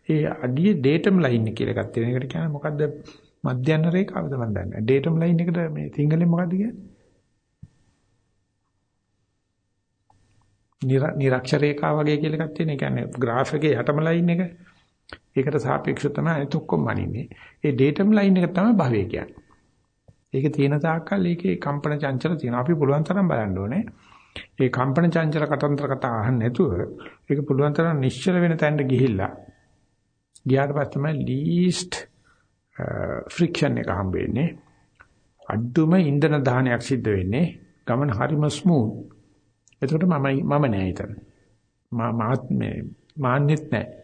ඒ අඩිය ඩේටම් ලයින් එක කියලා එකක් තියෙන. ඒකට කියන්නේ මොකද්ද? මධ්‍යස්ථ රේඛාවද මන් දන්නේ නැහැ. ඩේටම් ලයින් එකට මේ සිංහලෙන් මොකද්ද කියන්නේ? නිරක්ෂර රේඛාව වගේ කියලා එකක් තියෙන. ඒ කියන්නේ graph එකේ යටම ලයින් එක. ඒකට සාපේක්ෂව තමයි අනිත් ඔක්කොම අනින්නේ. ඒ ඩේටම් ලයින් එක තමයි භවය කියන්නේ. ඒක තියෙන තාක්කල් ඒකේ කම්පන චංචල තියෙනවා. අපි පුළුවන් තරම් බලන්න ඕනේ. ඒ කම්පන චංචල කතන්ත්‍ර කතා අහන්න නැතුව ඒක පුළුවන් තරම් නිශ්චල වෙන තැනට ගිහිල්ලා ගියාට පස්සේ තමයි least ෆ්‍රික්ෂන් එක හම්බ වෙන්නේ. අඩුම ඉන්ධන දහනයක් සිද්ධ වෙන්නේ. ගමන හරිම ස්මූත්. එතකොට මම මම නෑ හිතන. මාත් මේ මාන්නෙත් නෑ.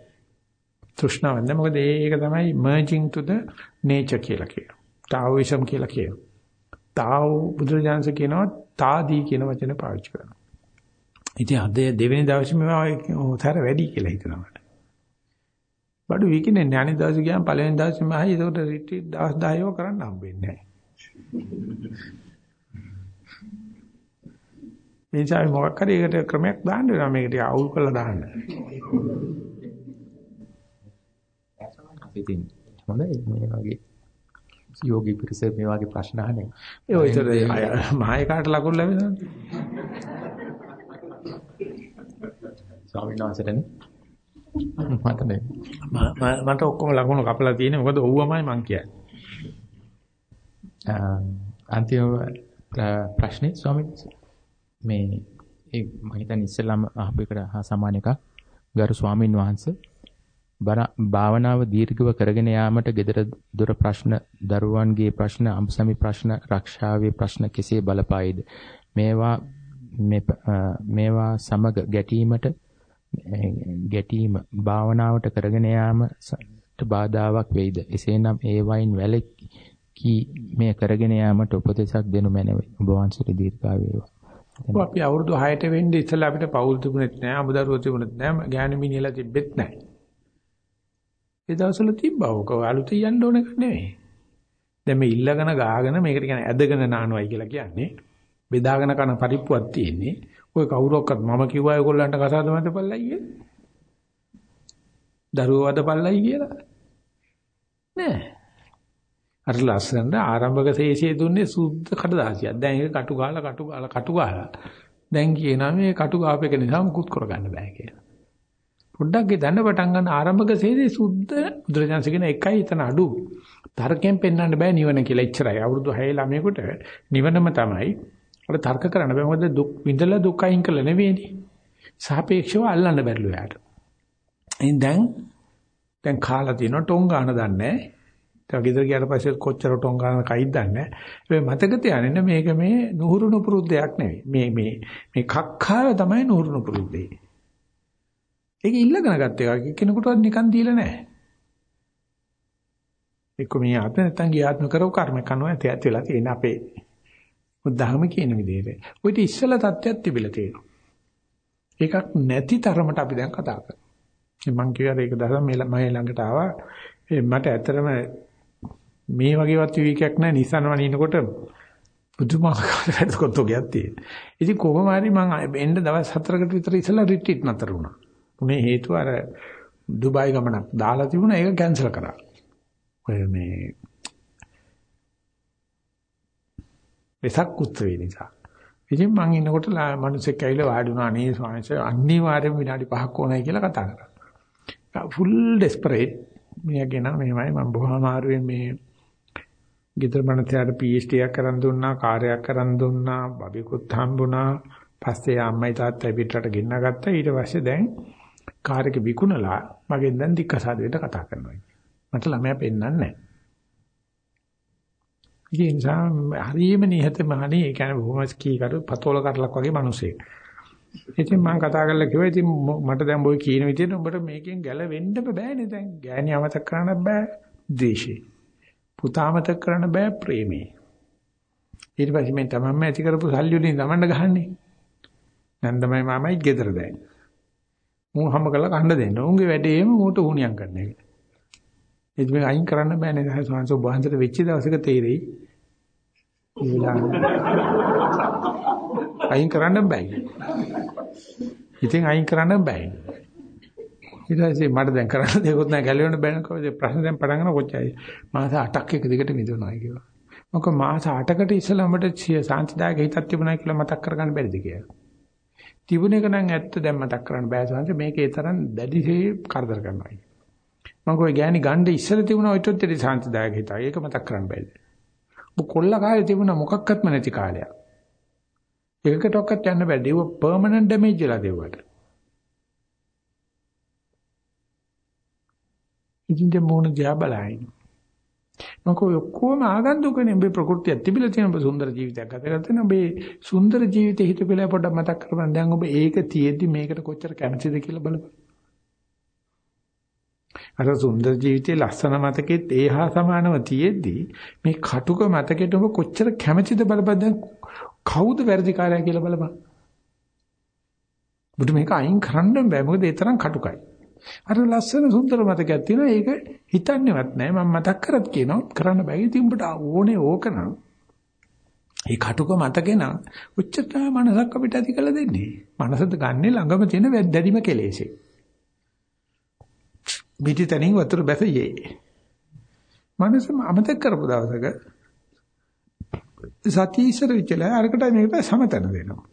තෘෂ්ණාවක් නෑ. මොකද ඒක තමයි merging to the nature කියලා කියනවා. තාઓයිසම් කියලා කියනවා. තාෝ බුදුරජාණන්සේ කියනවා තාදී කියන වචනේ පාවිච්චි කරනවා. ඉතින් අද දෙවෙනි දවසේ මේවා උතර වැඩි කියලා හිතනවා මට. බඩු විකිනේ ඥානි දවසේ ගියාම පළවෙනි දවසේ මම ආයි ඒකට රිට්‍රීට් දවස් 10ව කරන්න හම්බෙන්නේ නැහැ. මේ නිසා මොකක් හරි ඒකට ක්‍රමයක් දාන්න වෙනවා මේකට අවුල් කරලා දාන්න. ඉතින් හොඳයි මේ වගේ යෝගී පිරිස මේ වගේ ප්‍රශ්න අහන්නේ. ඒ ඔය ඉතල මහේකාට ලකුණු ලැබෙනවද? ස්වාමීන් වහන්සේටනේ. මට නේ. මට ඔක්කොම ලකුණු කපලා තියෙන්නේ මොකද ඔව්වමයි මං කියන්නේ. අන්තිම ප්‍රශ්නේ ස්වාමීන් මේ ඒ මම හිතන්නේ ඉස්සෙල්ලාම අහපු එකට හා සමාන එකක් ගරු ස්වාමින් වහන්සේ භාවනාව දීර්ඝව කරගෙන යාමට gedara දොර ප්‍රශ්න දරුවන්ගේ ප්‍රශ්න අම්සමි ප්‍රශ්න රක්ෂාවේ ප්‍රශ්න කෙසේ බලපායිද? මේවා මේවා සමග ගැටීමට ගැටීම භාවනාවට කරගෙන යාමට බාධාවක් වෙයිද? එසේනම් ඒ වයින් වැළකී මේ කරගෙන යාමට උපදෙසක් දෙනු මැනවි. ඔබ වහන්සේට දීර්ඝායු වේවා ඔව් අපි අවුරුදු 6ට වෙන්නේ ඉස්සෙල්ලා අපිට පවුල් තිබුණෙත් නෑ, අමුදරුවෝ තිබුණෙත් නෑ, ගෑනු මිනිහලා තිබෙත් නෑ. ඒ දවස්වල තිබ්බා ඕක අලුතෙන් යන්න ඕන එක නෙවෙයි. දැන් මේ ඉල්ලගෙන ගාගෙන මේකට කියන්නේ ඇදගෙන නානවයි කියලා කියන්නේ. බෙදාගෙන කන පරිප්පුවක් තියෙන්නේ. ඔය කවුරක්වත් මම කිව්වා ඒගොල්ලන්ට කසාද මැදපල්ලයි කියලා. දරුවෝ වදපල්ලයි කියලා. නෑ. අර ලස්සනට ආරම්භක ශේෂයේ දුන්නේ සුද්ධ කඩදාසියක්. දැන් ඒක කටු ගාලා කටු ගාලා කටු ගාලා. දැන් කියනවා මේ කටු ගාපේක නිසා මුකුත් කරගන්න බෑ කියලා. පොඩ්ඩක් ඒ දන්න පටන් ගන්න ආරම්භක ශේෂයේ සුද්ධ බුදුරජාණන් කියන එකයි එතන අඩු. තර්කයෙන් පෙන්වන්න බෑ නිවන කියලා එච්චරයි. අවුරුදු 6 ළමයෙකුට නිවනම තමයි. අර තර්ක කරන්න බෑ. මොකද දුක් විඳලා දුක් අයින් කළ නෙවෙයිනේ. සාපේක්ෂව අල්ලන්න බැරිලු යාට. එහෙනම් දැන් දැන් කාලා තියෙනවා ටොං ගන්න දන්නේ නැහැ. ඒක ගෙදර ගියාට පස්සේ කොච්චර ටොං ගන්න කයිද දන්නේ නැහැ. මතක තියාගන්න මේක මේ නුහුරු නුපුරුද්දයක් නෙවෙයි. මේ මේ මේ කක්කාව තමයි නුහුරු නුපුරුද්දේ. ඒක ඉල්ලගෙන ගත්ත එකක්. කෙනෙකුටවත් නිකන් දීලා නැහැ. එක්ක මේ ආත්ම නැත්තම් ගියාත්ම කරව කර්ම කනවා ඇති ඇති වෙලා තියෙන අපේ බුද්ධහම කියන විදිහට. ඔයිට ඉස්සල தත්ත්වයක් තිබිලා තියෙනවා. ඒකක් නැති තරමට අපි දැන් කතා කරනවා. මම කියවර ඒක දහම මේ ළඟට ආවා. මට ඇත්තටම මේ වගේවත් විවේකයක් නැහැ Nissan වනිනකොට පුදුමාකාර වැඩකොත්තෝගයක් තියෙන. ඉතින් කොහොම හරි මම එන්න දවස් 4කට විතර ඉස්සලා රිට්‍රීට් නතර වුණා. උනේ හේතුව අර ඩුබායි ගමනක් දාලා තිබුණා ඒක කැන්සල් කරා. ඔය මේ වෙසක් උත්සවේ නිසා. ඉතින් මං ඉන්නකොට මිනිස්සෙක් ඇවිල්ලා වාඩි වුණා අනේ ස්වාමීන් වහන්සේ අනිවාර්යයෙන් විනාඩි 5ක් ඕනයි කියලා කතා කරා. ෆුල් ඩෙස්පරේට් මියගෙන මෙහෙමයි මම බොහොම අමාරුවෙන් මේ ගෙදර මනසට PhD එකක් කරන් දුන්නා, කාර්යයක් කරන් දුන්නා, බබෙකුත් හම්බුණා. පස්සේ අම්මයි තාත්තයි පිටරට ගෙන්න ගත්තා. ඊට පස්සේ දැන් කාර් එක විකුණලා මගෙන් දැන් දික්කසාදයට කතා කරනවා. මට ළමයා පෙන්වන්නේ නැහැ. ඒ නිසා හරියම නිහතමානී ඒ කියන්නේ බොහොම ස්කී කරු පතෝල කරලක් වගේ මිනිසෙක්. ඉතින් මම කතා කරලා කිව්වා ඉතින් මට දැන් බොයි කියන විදිහට උඹට මේකෙන් ගැලවෙන්න බෑනේ දැන් ගෑණි අමතක කරන්න බෑ ද්වේෂේ. පුතාමතක කරන්න බෑ ප්‍රේමේ. ඊට පස්සේ මේ තමන්ම ඇති කරපු සල්ලි වලින් තමන්ට ගහන්නේ. නන්දමයි මාමයි ගෙදර දැන්. මූ හැම කළා කන්න දෙන්න. උන්ගේ වැඩේම මූට උණියම් කරන එක. ඉතින් මේක අයින් කරන්න බෑනේ සාහස වහන්සේ ඔබ වහන්සේට වෙච්ච දවසක තේරෙයි. මේ වෙලාවේ අයින් කරන්න බෑ. ඉතින් අයින් කරන්න බෑ. ඊට පස්සේ මට දැන් කරන්න දෙයක් නැහැ ගැලවෙන්න බෑ කොහොමද ප්‍රශ්න දැන් පටන් ගන්න කොච්චරයි මාස 8ක් එක දිගට මිදුණා කියලා. මොකද මාස 8කට ඉස්සෙල්ලා මට සාන්තිදායක හිතක් තිබුණා කියලා මතක් කරගන්න බැරිද කියලා. තිබුණ එක නම් ඇත්ත දැන් මතක් කරන්න බෑ සංස මේකේ තරම් දැඩිසේ කරදර කරනවා. මම කොයි ගෑණි ගණ්ඩ ඉස්සෙල්ලා තිබුණා ඔයිටත් දෙවි සාන්තිදායක හිතක්. ඒක මතක් කරන්න බෑද. ඔබ කොල්ල කාලේ තිබුණා මොකක්වත්ම නැති කාලයක්. එකකටවත් යන්න බෑ. දේව පර්මනන්ට් ඩැමේජ් වෙලා දෙව්වට. ඉතින් දැන් මොන දිහා බලයින්. මම කො ඔක්කොම ආගන්තුකනේ ඔබේ ප්‍රകൃතියක් තිබිලා තියෙන ඔබ සුන්දර ජීවිතයක් ගත කරලා තියෙන ඔබේ සුන්දර ජීවිතේ හිතපෙලා පොඩ්ඩක් මතක් කරගන්න. දැන් ඔබ ඒක තියෙද්දි මේකට කොච්චර කැමතිද කියලා බලන්න. අර සුන්දර ජීවිතේ ලස්සන මතකෙත් ඒහා සමානව තියෙද්දි මේ කටුක මතකෙට ඔබ කොච්චර කැමතිද බලපන් දැන් කවුද වැඩිකාරයා කියලා බලපන්. බුදු මේක අයින් කරන්න බෑ මොකද ඒ තරම් කටුකයි. අර ලස්සන සුන්දර මතකයක් තියෙනවා. ඒක හිතන්නේවත් නැහැ. මම මතක් කරත් කියනවා. කරන්න බෑ. ඉතින් උඹට ඕනේ ඕකනම් ඒ කටුක මතකේ නම් උච්චත මනසක් අපිට ඇති කළ දෙන්නේ. මනසද ගන්නෙ ළඟම තියෙන වැද්දැදිම කෙලෙසේ. පිටිතනින් වතුර බැසයේ. මනස අමතක කරපු දවසක සතිය ඉස්සර විචලා අරකට මේකට සමතන වෙනවා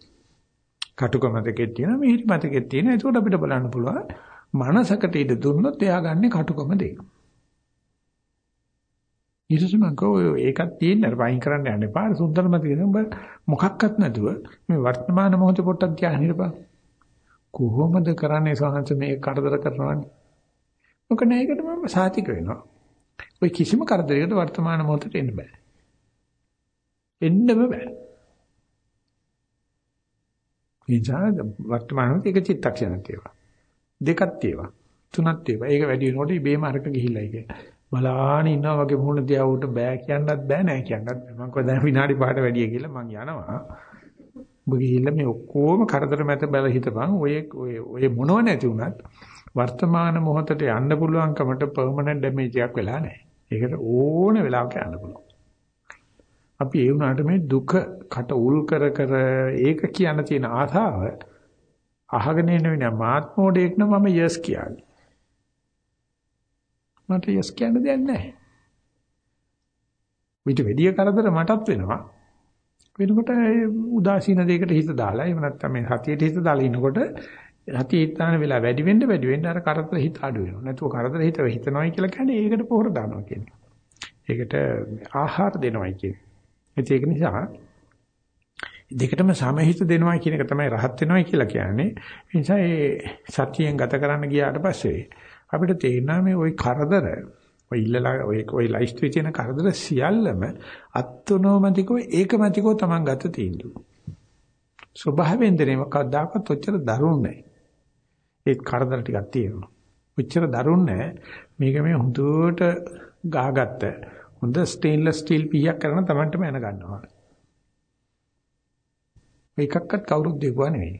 කටුක මතකෙත් තියෙනවා මිහිරි මතකෙත් තියෙනවා. ඒකට අපිට බලන්න පුළුවන් මනසකට ඉඳ දුන්නොත් එයා ගන්න කටුකම දෙක. ඊටසම කෝ ඒකත් තියෙන අර වයින් කරන්න යන්න එපා. සුන්දරම තියෙන ඔබ මොකක්වත් නැතුව මේ වර්තමාන මොහොතේ පොට්ටක් ධ්‍යාන හිරපන්. කොහොමද කරන්නේ සහංශ මේ කරදර කරනවන්නේ? මොක නෑ ඒකට මම සාතික වෙනවා. ඔය කිසිම කරදරයකට වර්තමාන මොහොතට එන්න බෑ. එන්නම බෑ. ඉතින් වර්තමාන මොහොතේ එක චිත්තක්ෂණයක් තියෙනවා. දෙකක් තියෙනවා. තුනක් තියෙනවා. ඒක වැඩි වෙනකොට ඉබේම අරක ගිහිල්ලා ඒක. බලාන ඉන්නවා වගේ මුහුණ දිහා උට බෑ කියන්නත් බෑ නෑ කියන්නත් බෑ. මම කොහොමද දැන් විනාඩි පහට වැඩිය කියලා මං යනවා. ඔබ ගිහිල්ලා මේ ඔක්කොම කරදර මැද බල හිටපන්. ඔය ඔය ඔය මොනව නැති වුණත් වර්තමාන මොහොතට යන්න පුළුවන්කමට පර්මනන්ට් ඩැමේජ් එකක් වෙලා නැහැ. ඒකට ඕන වෙලාවක යන්න පුළුවන්. අපි ඒ වුණාට මේ දුක කට උල් කර කර ඒක කියන්න තියෙන ආසාව අහගෙන ඉන්න වෙන මාත්මෝඩේක් නම් මම යස් කියන්නේ. මට යස් කියන්න දෙයක් නැහැ. විතර වැඩි කරදර මටත් වෙනවා. වෙනකොට උදාසීන දෙයකට හිත දාලා එහෙම නැත්නම් මේ සතියට හිත දාලා ඉන්නකොට සතිය හිතාන වෙලා වැඩි වෙන්න වැඩි වෙන්න අර කරදර හිත අඩු වෙනවා. නැතුව කරදර හිත හිතනවායි කියලා කියන්නේ ඒකට පොහොර දානවා කියන්නේ. ඒකට ආහාර දෙනවායි කියන්නේ. ඒක නිසා දෙකටම සමහිත දෙනවා කියන එක තමයි රහත් වෙනවා කියලා කියන්නේ. ඒ නිසා ඒ සතියෙන් ගත කරන්න ගියාට පස්සේ අපිට තේරෙනවා මේ ওই කරදර ඔය ඉල්ලලා ඔය ඔය ලයිස්ට් තියෙන කරදර සියල්ලම අත්නෝමතිකෝ ඒකමතිකෝ Taman ගත තීන්දුව. ස්වභාවයෙන් දෙනේම කවදාකවත් ඔච්චර දරුණු නැහැ. ඒ කරදර ටිකක් තියෙනවා. ඔච්චර දරුණු නැහැ. මේක මේ හුදුවට ගාගත්ත හොඳ ස්ටේන්ලස් ස්ටිල් පීයක් කරන Tamanටම එන ගන්නවා. එකක්වත් කවුරුත් දෙකුවා නෙවෙයි.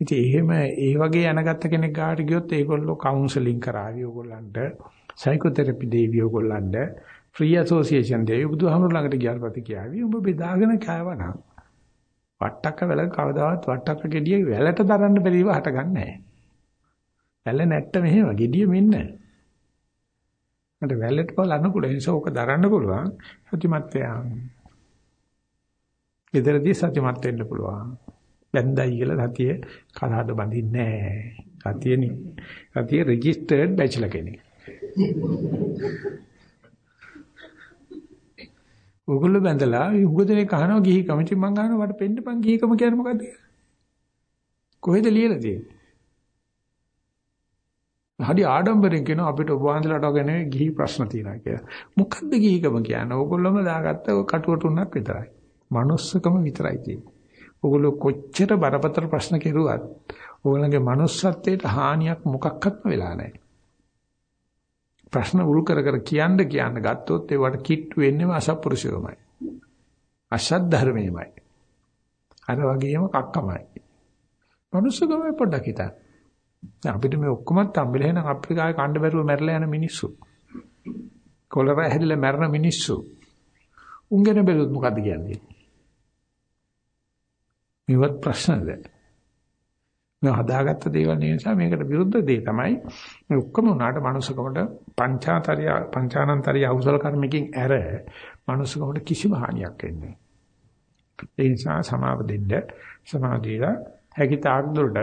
ඉතින් එහෙම ඒ වගේ යනගත්ත කෙනෙක් ගාට ගියොත් ඒගොල්ලෝ කවුන්සලින් කරાવી ඕගොල්ලන්ට සයිකෝതെරපි දෙවි ඕගොල්ලන්ට ෆ්‍රී ඇසෝසියේෂන් දෙවි බුදුහාමුදුර ළඟට ගියාට පස්සේ කියාවි ඔබ බෙදාගෙන කෑවනම් වට්ටක්ක වැල කවදාවත් වට්ටක්ක ගෙඩිය වැලට දරන්න බැරිව හටගන්නේ නැහැ. වැල නැට්ට මෙහෙම ගෙඩිය මෙන්න. මට වැලට බලන්න පුළුවන් නිසා ඕක දරන්න පුළුවන්. සත්‍යමත් වෙනවා. ඊතරදී සත්‍යමත් වෙන්න පුළුවන්. බැන්දයි කියලා සතිය කලහද බඳින්නේ නැහැ. සතියනි. සතිය රෙජිස්ටර්ඩ් බැචලර් කෙනෙක්. ඕගොල්ලෝ බැඳලා උගදෙනේ කහනවා ගිහිකම. ඉතින් මං අහනවා මට පෙන්නපන් ගිහිකම කියන්නේ මොකද්ද කියලා. කොහෙද ලියලා තියෙන්නේ? හරි ආඩම්බරෙන් කියන අපිට ඔබ වහන්සේලාට වගේ ගිහි ප්‍රශ්න තියෙනවා කියලා. මොකද්ද ගිහිකම කියන්නේ? ඕගොල්ලෝම දාගත්ත කටුවට උන්නක් විතරයි. Manussකම විතරයි තියෙන්නේ. ඕගොල්ලෝ කොච්චර බරපතල ප්‍රශ්න කෙරුවත් ඕගොල්ලන්ගේ manussත්වයට හානියක් මොකක්වත්ම වෙලා නැහැ. ප්‍රශ්න උල් කර කර කියන්න කියන්න ගත්තොත් ඒවට කිට්ටු වෙන්නේම අසත්පුරුෂයමයි. අසත් ධර්මයමයි. අර වගේම කක්කමයි. manussකම පොඩ්ඩක් හිතන්න. දැන් අපිට මේ ඔක්කොම තම්බෙලා එහෙනම් අප්‍රිකාවේ කණ්ඩ බැරුව මැරලා යන මිනිස්සු. කොලර හැදිලා මැරෙන මිනිස්සු. උන්ගෙන බැලුවොත් මොකද්ද කියන්නේ? මේවත් ප්‍රශ්නද? මේ හදාගත්ත දේවල් නිසා මේකට විරුද්ධ දේ තමයි මේ ඔක්කොම උනාට මනුස්සකමට පංචාතරිය පංචානන්තරිය අකුසල කර්මකින් ඇර මනුස්සකමට කිසිම හානියක් වෙන්නේ ඒ නිසා සමාව දෙන්න සමාධියලා හැකි තාක් දුරට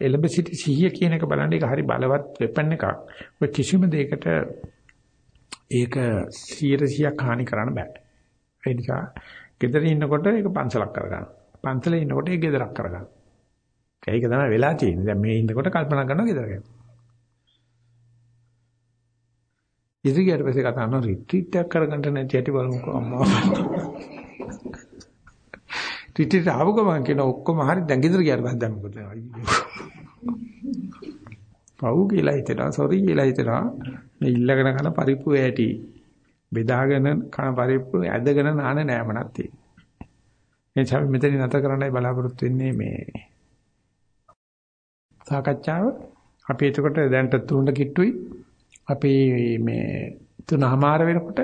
එලඹ සිටි සිහිය කියන එක බලන්න ඒක හරි බලවත් වෙපන් එකක්. ඔය කිසිම දෙයකට ඒක 100%ක් හානි කරන්න බෑ. ඒ නිසා ගෙදර ඉන්නකොට ඒක පන්සලක් කරගන්න. පන්සලේ ඉන්නකොට ඒක ගෙදරක් කරගන්න. ඒක තමයි වෙලා තියෙන්නේ. දැන් මේ ඉන්නකොට කල්පනා කරනවා ගෙදර ගැන. ඉතින් ඊට පස්සේ කතා කරනවා රිට්‍රීට් එකක් කරගන්න නැති ඇටි බලමුකෝ අම්මා. රිට්‍රීට් ආව ගමන් කියන ඔක්කොම හරි දැන් ගෙදර ගියාට පස්සේ දැන් මොකද පව් කියලා හිතනවා සෝරි කියලා හිතනවා මේ ඉල්ලගෙන කන පරිප්පු ඇටි බෙදාගෙන කන පරිප්පු ඇදගෙන නාන නෑමනක් තියෙනවා එනිසා මෙතන නැතර කරන්නයි බලාපොරොත්තු වෙන්නේ මේ සාකච්ඡාව. අපි එතකොට දැන්ට තුනට කිට්ටුයි. අපි මේ තුනමාර වෙනකොට